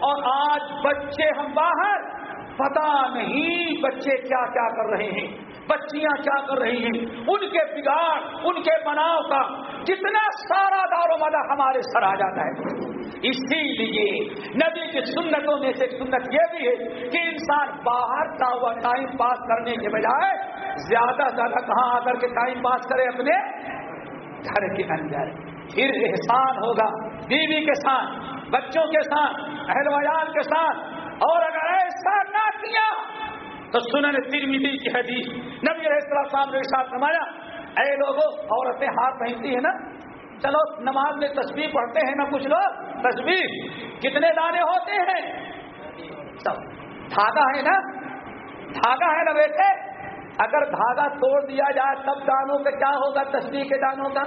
اور آج بچے ہم باہر پتا نہیں بچے کیا کیا کر رہے ہیں، بچیاں کیا کر رہی ہیں۔ ان کے بگاڑ، ان کے بناؤ کا کتنا سارا دار و مدہ ہمارے سر آ جاتا ہے۔ اسی لیے نبی کی سنتوں میں سے سنت یہ بھی ہے کہ انسان باہر کا ہوا ٹائم پاس کرنے کے بجائے زیادہ زیادہ کہاں آ کر کے ٹائم پاس کرے اپنے گھر کے اندر پھر احسان ہوگا بیوی کے ساتھ، بچوں کے ساتھ اہل ویال کے ساتھ۔ اور اگر ایسا نہ کیا، تو سنن ترمیدی کی حدیث۔ نبی علیہ السلام نے ساتھ نمایا اے لوگوں عورتیں ہاتھ پہنتی ہیں نا؟ چلو، نماز میں تصویر پڑھتے ہیں نا کچھ لوگ؟ تصویر کتنے دانے ہوتے ہیں؟ سب۔ دھاگا ہے نا؟ دھاگا ہے نا بیٹے؟ اگر دھاگا توڑ دیا جائے تب دانوں کا کیا ہوگا؟ تصویر کے دانوں کا؟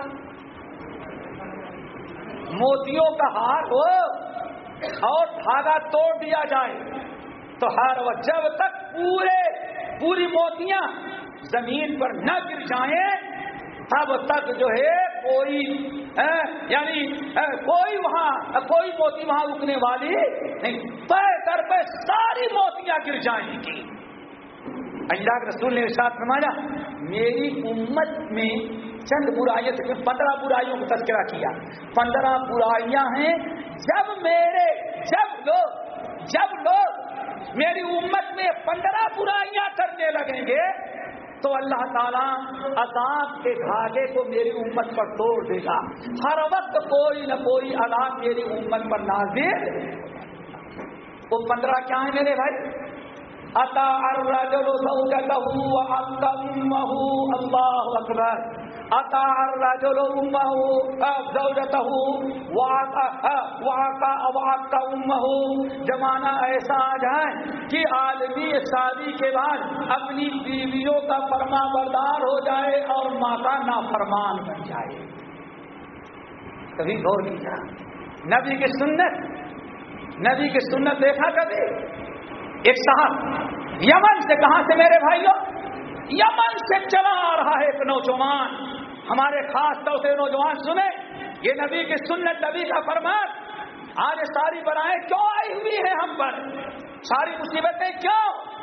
موتیوں کا ہار ہو اور دھاگا توڑ دیا جائے تو ہر وہ جب تک پورے پوری موتیاں زمین پر نہ گر جائیں، تب تک جو ہے کوئی یعنی کوئی وہاں، کوئی موتی وہاں رکنے والی نہیں، پے کر پہ ساری موتیاں گر جائیں گی۔ اللہ کے رسول نے ساتھ فرمایا، میری امت میں چند برائیاں سے، پندرہ برائیوں کو تذکرہ کیا۔ پندرہ برائیاں ہیں، جب میرے، جب لوگ جب لوگ میری امت میں پندرہ برائیاں کرنے لگیں گے، تو اللہ تعالیٰ عذاب کے دھاگے کو میری امت پر توڑ دے گا۔ ہر وقت کوئی نہ کوئی عذاب میری امت پر نازل۔ وہ پندرہ کیا ہیں میرے بھائی؟ اتا الرجل زوجته اللہ اکبر. اتا الرجل امه زوجته واقع امه زمانہ ایسا آ جائے کہ آدمی شادی کے بعد اپنی بیویوں کا فرما بردار ہو جائے اور ماں کا نافرمان بن جائے. کبھی غور کیا نبی کی سنت نبی کی سنت دیکھا کبھی؟ ایک صاحب، یمن سے کہاں سے میرے بھائیوں یمن سے چلا آ رہا ہے ایک نوجوان۔ ہمارے خاص طور سے نوجوان سنے یہ نبی کی سنت، نبی کا فرمان۔ آج ساری برائیں کیوں آئی ہوئی ہیں ہم پر؟ ساری مصیبتیں کیوں؟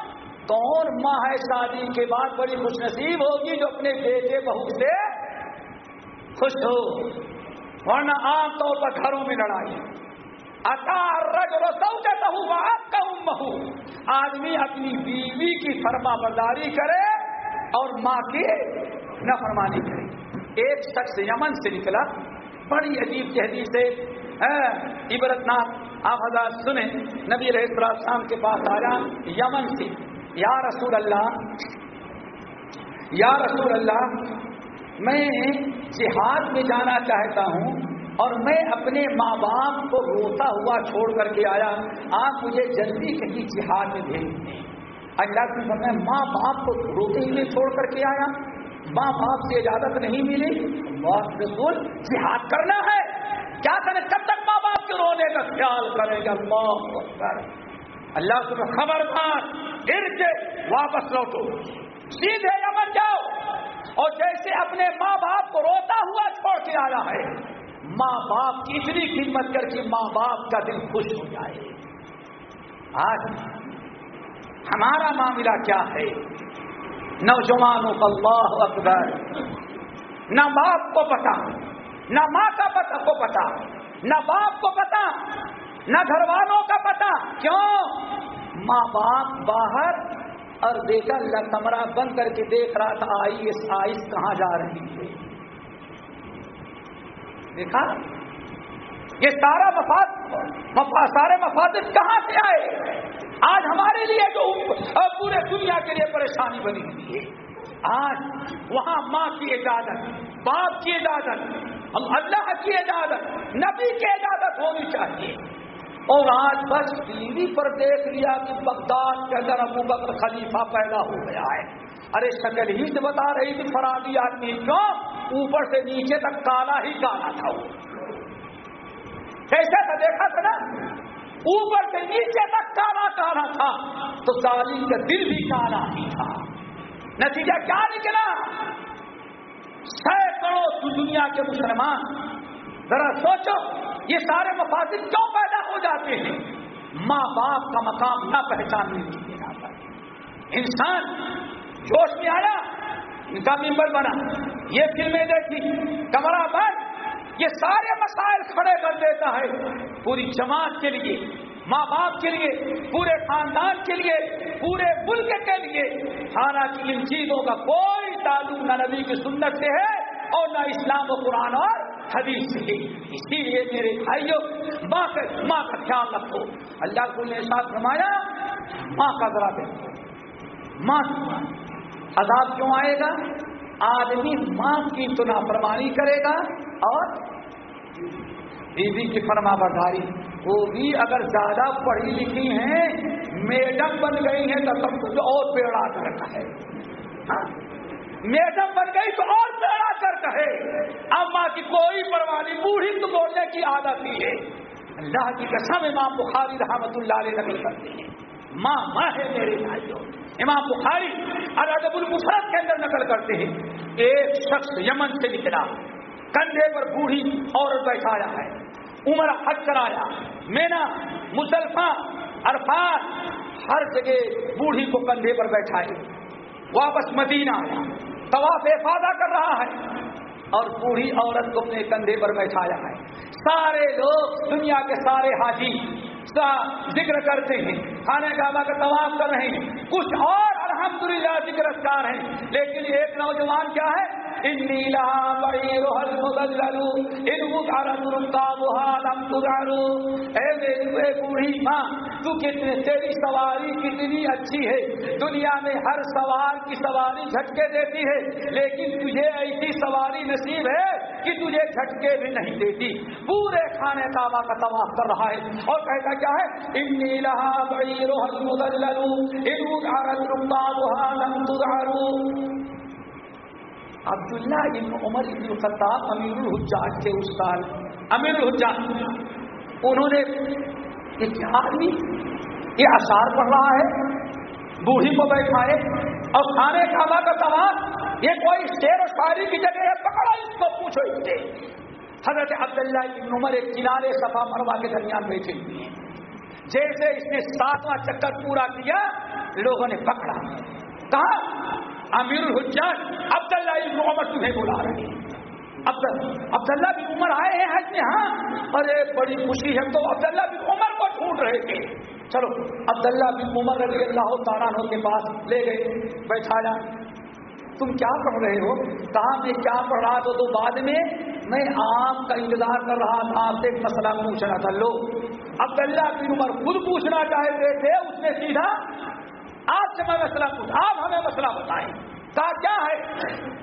کون ماں ہے شادی کے بعد بڑی خوش نصیب ہوگی جو اپنے بیٹے بہو سے خوش ہو؟ ورنہ عام طور پر گھروں میں لڑائی۔ مہو آدمی اپنی بیوی کی فرما برداری کرے اور ماں کی نہ فرمانی کرے. ایک شخص یمن سے نکلا. بڑی عجیب تحریر سے عبرت ناک آپ حضرات سنیں، نبی رہ السلام کے پاس آیا یمن سے۔ یا رسول اللہ، یا رسول اللہ، میں جہاد میں جانا چاہتا ہوں اور میں اپنے ماں باپ کو روتا ہوا چھوڑ کر کے آیا، آپ مجھے جلدی کہیں جہاد میں بھیج دیں۔ اللہ کی میں ماں باپ کو روتے ہوئے چھوڑ کر کے آیا۔ ماں باپ سے اجازت نہیں ملی۔ رسول، جہاد کرنا ہے۔ کیا کریں کب تک ماں باپ کے رونے کا خیال کرے گا؟ اللہ اللہ تمہیں خبردار، گر کے واپس لوٹو۔ سیدھے یمن جاؤ۔ اور جیسے اپنے ماں باپ کو روتا ہوا چھوڑ کے آیا ہے۔ ماں باپ کی اتنی قیمت کر کے ماں باپ کا دل خوش ہو جائے۔ آج ہمارا معاملہ کیا ہے؟ نوجوانوں کو اللہ اکبر۔ نہ باپ کو پتا، نہ ماں کا پتا کو پتا، نہ باپ کو پتا، نہ گھر والوں کا پتا۔ کیوں؟ ماں باپ باہر اور بیٹا کمرہ بند کر کے دیکھ رہا تھا آئیس آئس کہاں جا رہی ہے؟ دیکھا؟ یہ سارا مفاد سارے مفادت کہاں سے آئے؟ آج ہمارے لیے جو پورے دنیا کے لیے پریشانی بنی ہوئی ہے۔ آج وہاں ماں کی اجازت، باپ کی اجازت، ہم اللہ کی اجازت، نبی کی اجازت ہونی چاہیے۔ اور آج بس ٹی وی پر دیکھ لیا کہ بغداد کے اندر ابو بکر خلیفہ پیدا ہو گیا ہے۔ ارے شکل ہی سے بتا رہی تھی فرادی آدمی کیوں؟ اوپر سے نیچے تک کالا ہی کالا تھا وہ۔ کیسے تھا؟ دیکھا تھا نا؟ اوپر سے نیچے تک کالا کالا تھا۔ تو تعلیم کا دل بھی کالا ہی تھا۔ نتیجہ کیا نکلا؟ سینکڑوں دنیا کے مسلمان، ذرا سوچو، یہ سارے مفاصد کیوں پیدا ہو جاتے ہیں؟ ماں باپ کا مقام نہ پہچاننے کی بنا انسان جوش میں آیا ان کا ممبر بنا۔ یہ فلمیں دیکھی، کمرہ بند۔ یہ سارے مسائل کھڑے کر دیتا ہے۔ پوری جماعت کے لیے، ماں باپ کے لیے، پورے خاندان کے لیے، پورے ملک کے لیے۔ حالانکہ ان چیزوں کا کوئی تعلق نہ نبی کی سنت سے ہے اور نہ اسلام و قرآن اور حدیث سے۔ اسی لیے میرے بھائیوں ماں کا ماں کا خیال رکھو۔ اللہ کو نے ساتھ رمایا ماں کا ذرا دیکھو۔ ماں عذاب کیوں آئے گا؟ آدمی ماں کی تو نافرمانی کرے گا اور بیوی کی فرما برداری۔ وہ بھی اگر زیادہ پڑھی لکھی ہیں، میڈم بن گئی ہیں تو سب کچھ اور پیڑا کرتا ہے۔ ہاں؟ میڈم بن گئی تو اور پیڑا کر کہے اما کی کوئی پروانی بوڑھی تو بولنے کی عادت ہی ہے۔ اللہ کی قسم امام بخاری رحمت اللہ علیہ نقل کرتے ہیں، ماں ماں ہے میرے بھائیوں۔ امام بخاری ادب المفرت کے اندر نقل کرتے ہیں، ایک شخص یمن سے نکلا، کندھے پر بوڑھی عورت بیٹھایا ہے، عمر حج کرایا، مینا مسلفہ عرفات، ہر جگہ بوڑھی کو کندھے پر بیٹھائے واپس مدینہ آیا، طواف افادہ کر رہا ہے، اور بوڑھی عورت کو اپنے کندھے پر بیٹھایا ہے۔ سارے لوگ، دنیا کے سارے حاجی ذکر کرتے ہیں۔ کھانے کعبہ کا طواف کر رہے ہیں۔ کچھ اور الحمدللہ ذکر اسکار ہیں۔ لیکن ایک نوجوان کیا ہے؟ انی لہا بعیر حل مدللو انہو کارت لم تدارو اے میرے بوڑھی ماں، تو کتنے تیری سواری کتنی اچھی ہے۔ دنیا میں ہر سوار کی سواری جھٹکے دیتی ہے، لیکن تجھے ایسی سواری نصیب ہے کہ تجھے جھٹکے بھی نہیں دیتی۔ پورے کھانے کعبہ کا طواف کر رہا ہے اور کہتا کیا ہے؟ انی لہا بعیر حل مدللو انہو کارت رکابوها لم تدارو عبداللہ ابن عمر ابن خطاب امیر الحجاج کے استاد امیر الحجاج. انہوں نے ایک آدمی، یہ اشار پڑھ رہا ہے، بوڑھی کو بیٹھائے اور کھانے کھانا کا سوال، یہ کوئی شیر و شاعری کی جگہ ہے؟ پکڑا اس کو، پوچھو اس سے۔ حضرت عبداللہ ابن عمر ایک کنارے صفا مروا کے درمیان بیٹھے ہوئے ہیں۔ جیسے اس نے ساتواں چکر پورا کیا، لوگوں نے پکڑا۔ کہا امیر الحجاج عبداللہ ابن عمر تمہیں بلا رہے ہیں۔ عبداللہ بن عمر آئے ہیں حج میں ہاں؟ ارے، بڑی خوشی ہے تو عبداللہ بن عمر کو ڈھونڈ رہے تھے۔ چلو، عبداللہ بن عمر رضی اللہ تعالیٰ کے پاس لے گئے۔ بیٹھایا۔ تم کیا پڑھ رہے ہو؟ کہاں میں کیا پڑھ رہا تھا تو بعد میں میں آپ کا انتظار کر رہا تھا، آپ سے ایک مسئلہ پوچھ رہا تھا۔ لو، عبداللہ بن عمر خود پوچھنا چاہتے تھے، اس نے سیدھا آپ سے میں مسئلہ پوچھا آپ ہمیں مسئلہ بتائیں۔ کہا، کیا ہے؟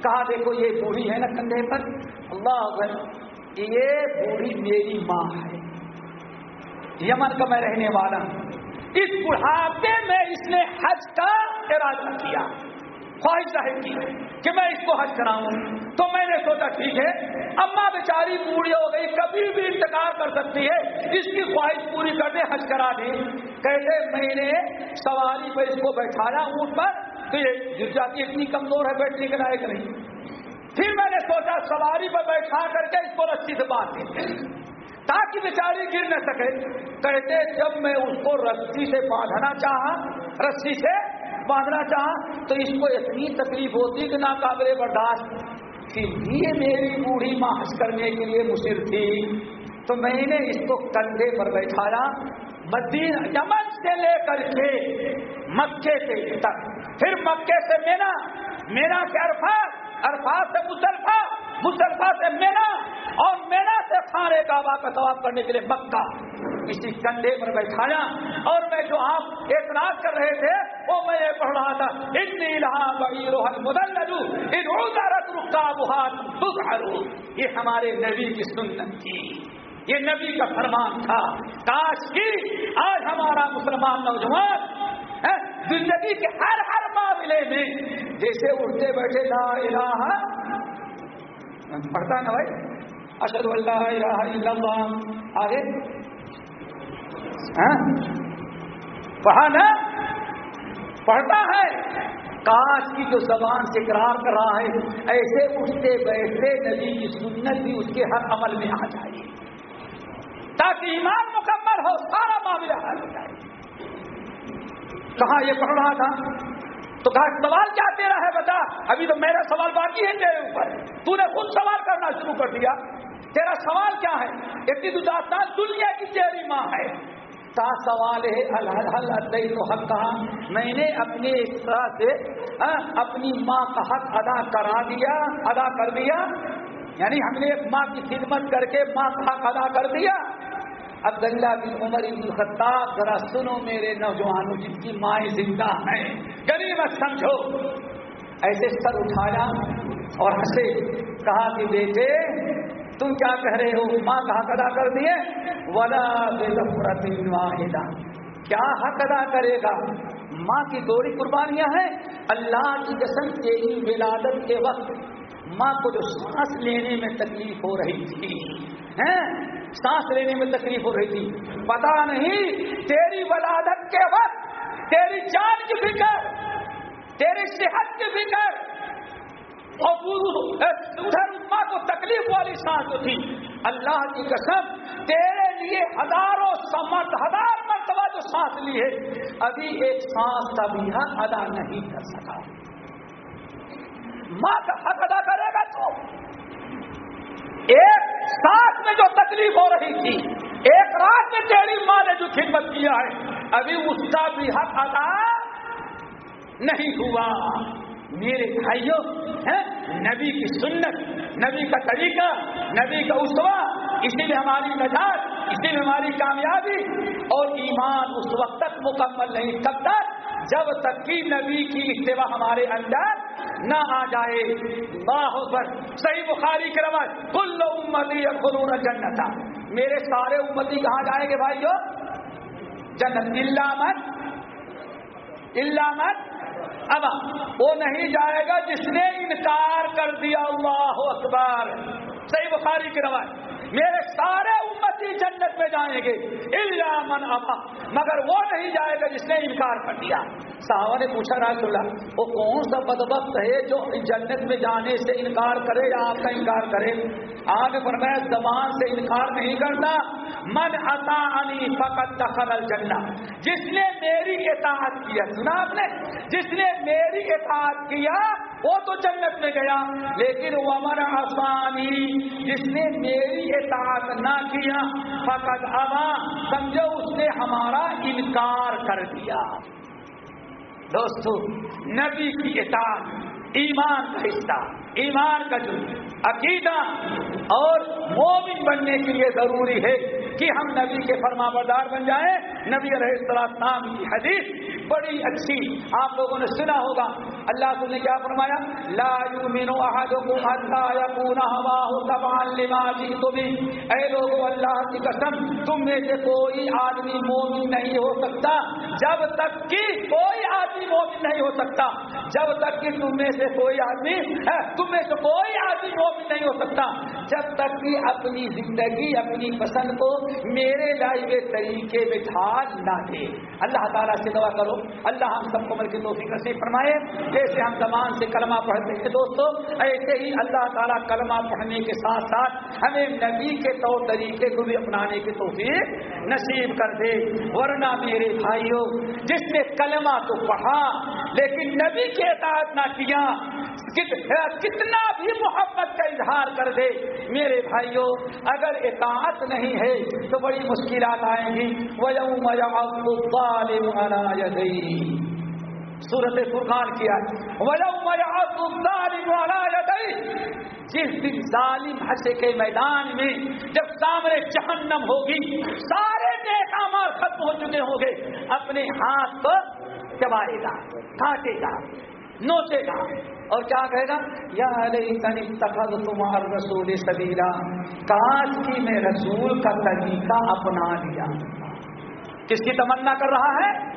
کہا، دیکھو، یہ بوڑھی ہے نا کندھے پر۔ اللہ اکبر، یہ بوڑھی میری ماں ہے۔ یمن کا میں رہنے والا ہوں۔ اس بڑھاپے میں اس نے حج کا ارادہ کیا۔ خواہش ظاہر کی کہ میں اس کو حج کراؤں۔ تو میں نے سوچا، ٹھیک ہے، اما بیچاری پوری ہو گئی، کبھی بھی انتظار کر سکتی ہے، اس کی خواہش پوری کر دے حج کرا دے کہتے، میں نے سواری پہ اس کو بیٹھایا اونٹ پر، تو یہ گر جاتی، اتنی کمزور ہے، بیٹھنے کے لائق نہیں۔ پھر میں نے سوچا، سواری پہ بیٹھا کر کے اس کو رسی سے باندھ دیتے تاکہ بیچاری گر نہ سکے۔ کہتے، جب میں اس کو رسی سے باندھنا چاہا، رسی سے باندھنا چاہا تو اس کو اتنی تکلیف ہوتی کہ ناقابل برداشت پھر بھی یہ میری بوڑھی ماحص کرنے کے لیے مصر تھی۔ تو میں نے اس کو کندھے پر بیٹھایا، مدین یمن سے لے کر کے مکے سے تک۔ پھر مکے سے مینا مینا سے عرفات عرفات سے مسلفا مسلفا سے مینا اور مینا سے خانے کعبہ کا طواف کرنے کے لیے مکہ۔ اسی کندھے پر بیٹھایا اور میں جو آپ اعتراض کر رہے تھے، وہ میں یہ پڑھ رہا تھا اتنی لہا بڑی روحن مدلو ان روزارت رکا بہار یہ ہمارے نبی کی سنت تھی۔ یہ نبی کا فرمان تھا۔ کاش کی آج ہمارا مسلمان نوجوان ہاں، زندگی کے ہر ہر معاملے میں، جیسے اٹھتے بیٹھے لا الہ پڑھتا نا بھائی؟ اشد اللہ الہ الا اللہ. آگے. ہاں؟ پڑھا نا؟ پڑھتا ہے. کاش کی جو زبان سے اقرار کر رہا ہے، ایسے اٹھتے بیٹھتے نبی کی سنت بھی اس کے ہر عمل میں آ جائے. تاکہ ایمان مکمل ہو، سارا معاملہ حل ہو جائے. کہاں یہ پڑھ رہا تھا؟ تو کہا سوال کیا تیرا ہے بتا؟ ابھی تو میرا سوال باقی ہے تیرے اوپر۔ تو نے خود سوال کرنا شروع کر دیا۔ تیرا سوال کیا ہے؟ اتنی تو جاتا دنیا کی تیری ماں ہے۔ تا سوال ہے حل تو حق کہا۔ میں نے اپنے اس طرح سے ہاں، اپنی ماں کا حق ادا کرا دیا، ادا کر دیا۔ یعنی ہم نے ماں کی خدمت کر کے ماں کا حق ادا کر دیا۔ عبداللہ بن عمر بن خطاب، ذرا سنو میرے نوجوانوں جن کی مائیں زندہ ہیں غنیمت سمجھو۔ ایسے سر اٹھایا اور ہنسے۔ کہا کہ بیٹے، تم کیا کہہ رہے ہو؟ ماں کا حق ادا کر دیے ولا واحدہ کیا حق ادا کرے گا؟ ماں کی دوری قربانیاں ہیں۔ اللہ کی قسم تیری ولادت کے وقت ماں کو جو سانس لینے میں تکلیف ہو رہی تھی۔ سانس لینے میں تکلیف ہو رہی تھی۔ پتا نہیں تیری ولادت کے وقت تیری جان کی فکر، تیری صحت کی فکر۔ ادھر ماں کو تکلیف والی سانس تھی۔ اللہ کی قسم، تیرے لیے ہزاروں سمت ہزار مرتبہ جو سانس لی ہے، ابھی ایک سانس کا بھی ادا نہیں کر سکا۔ ماں کا حق ادا کرے گا تو۔ ایک ساتھ میں جو تکلیف ہو رہی تھی، ایک رات میں تیری ماں نے جو خدمت کیا ہے، ابھی اس کا بھی حق ادا نہیں ہوا۔ میرے بھائیوں نبی کی سنت، نبی کا طریقہ، نبی کا اسوا، اسی میں ہماری نجات اسی میں ہماری کامیابی اور ایمان اس وقت تک مکمل نہیں کب تک جب تک کہ نبی کی اتباع ہمارے اندر نہ آ جائے۔ باہو پر صحیح بخاری کے رواج کل امتی خلون جنت میرے سارے امتی کہاں جائیں گے بھائی جو جنت علامت علامت اب وہ نہیں جائے گا جس نے انکار کر دیا۔ اللہ اکبر۔ صحیح بخاری کے رواج میرے سارے امتی جنت میں جائیں گے اللہ من ابا۔ مگر وہ نہیں جائے گا جس نے انکار کر دیا۔ صاحب نے پوچھا راج اللہ، وہ کون سا بدبخت ہے جو جنت میں جانے سے انکار کرے یا آپ کا انکار کرے؟ آگ پر میں زبان سے انکار نہیں کرتا۔ من اتا انی فقط دخل الجنہ۔ جس نے میری اطاعت کیا، سنا آپ نے؟ جس نے میری اطاعت کیا، وہ تو جنت میں گیا۔ لیکن وہ ومن آسانی جس نے میری اطاعت نہ کیا فقط ابا، سمجھو اس نے ہمارا انکار کر دیا۔ دوستو، نبی کی اطاعت ایمان کا حصہ ایمان کا جو عقیدہ، اور مومن بننے کے لیے ضروری ہے کہ ہم نبی کے فرما بردار بن جائیں۔ نبی علیہ السلام کی حدیث بڑی اچھی آپ لوگوں نے سنا ہوگا۔ اللہ نے کیا فرمایا؟ لا یؤمنو احدکم حتى يكون هواه تبعا لما جئت به اے لوگوں اللہ کی قسم، تم میں سے کوئی آدمی مومن نہیں ہو سکتا۔ جب تک کہ کوئی آدمی مومن نہیں ہو سکتا۔ جب تک کہ تم میں سے کوئی آدمی ہاں، تم میں سے کوئی آدمی مومن نہیں ہو سکتا۔ جب تک کہ اپنی زندگی، اپنی پسند کو میرے لائے طریقے میں ڈھال نہ دے۔ اللہ تعالیٰ سے دعا کرو۔ اللہ ہم سب کو مل کے توفیق سے فرمائے۔ جیسے ہم زمان سے کلمہ پڑھتے ہیں دوستو، ایسے ہی اللہ تعالیٰ کلمہ پڑھنے کے ساتھ ساتھ ہمیں نبی کے طور طریقے کو بھی اپنانے کی توفیق نصیب کر دے۔ ورنہ میرے بھائیوں جس نے کلمہ تو پڑھا لیکن نبی کے اطاعت نہ کیا کتنا بھی محبت کا اظہار کر دے۔ میرے بھائیوں اگر اطاعت نہیں ہے تو بڑی مشکلات آئیں گی۔ وہ سورت فرقان کیا جس دن ظالم حشے کے میدان میں جب سامنے جہنم ہوگی، سارے نیکامار ختم ہو چکے ہوں گے، اپنے ہاتھ پر چبائے گا، کاٹے گا، نوچے گا۔ اور کیا کہے گا؟ یا تخذ تمہار رسول سبیرا کاش کی میں رسول کا طریقہ اپنا لیا۔ کس کی تمنا کر رہا ہے؟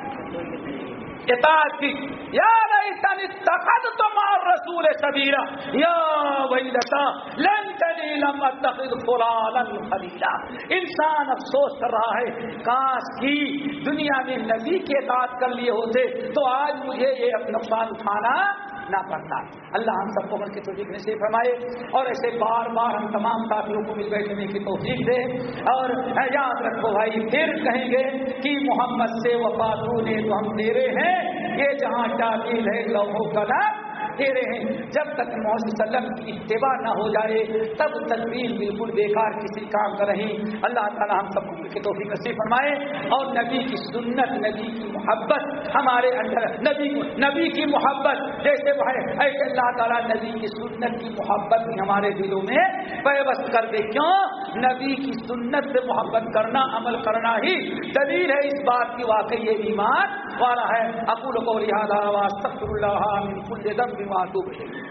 اطاعت کی۔ یا لیتن اتخذت مع الرسول سبیلا۔ یا ویلتا، لن تنی لم اتخذ فلانا خلیلا۔ انسان افسوس کر رہا ہے، کاش کی دنیا میں نبی کے اطاعت کر لیے ہوتے تو آج مجھے یہ نقصان اٹھانا نہ پڑتا۔ اللہ ہم سب کو مل کے توفیق نصیب فرمائے اور ایسے بار بار ہم تمام ساتھیوں کو مل بیٹھنے کی توفیق دے۔ اور یاد رکھو بھائی، پھر کہیں گے کہ محمد سے وفاتو نے تو ہم تیرے ہیں۔ یہ جہاں چاہیے ہے، لوگوں کا نام دے ہیں۔ جب تک محمد وسلم کی اتباع نہ ہو جائے، تب تدبیر بالکل بیکار کسی کام کر رہی اللہ تعالیٰ ہم سب کو توفیق نصیب فرمائے۔ اور نبی کی سنت، نبی کی محبت ہمارے اندر، نبی نبی کی محبت۔ جیسے وہ ایسے اللہ تعالیٰ نبی کی سنت کی محبت بھی ہمارے دلوں میں پیوست کر دے۔ کیوں؟ نبی کی سنت سے محبت کرنا، عمل کرنا ہی دلیل ہے۔ اس بات کی واقعی یہ ایمان والا ہے۔ اکول کو لہٰذا اللہ من کل دم بما تو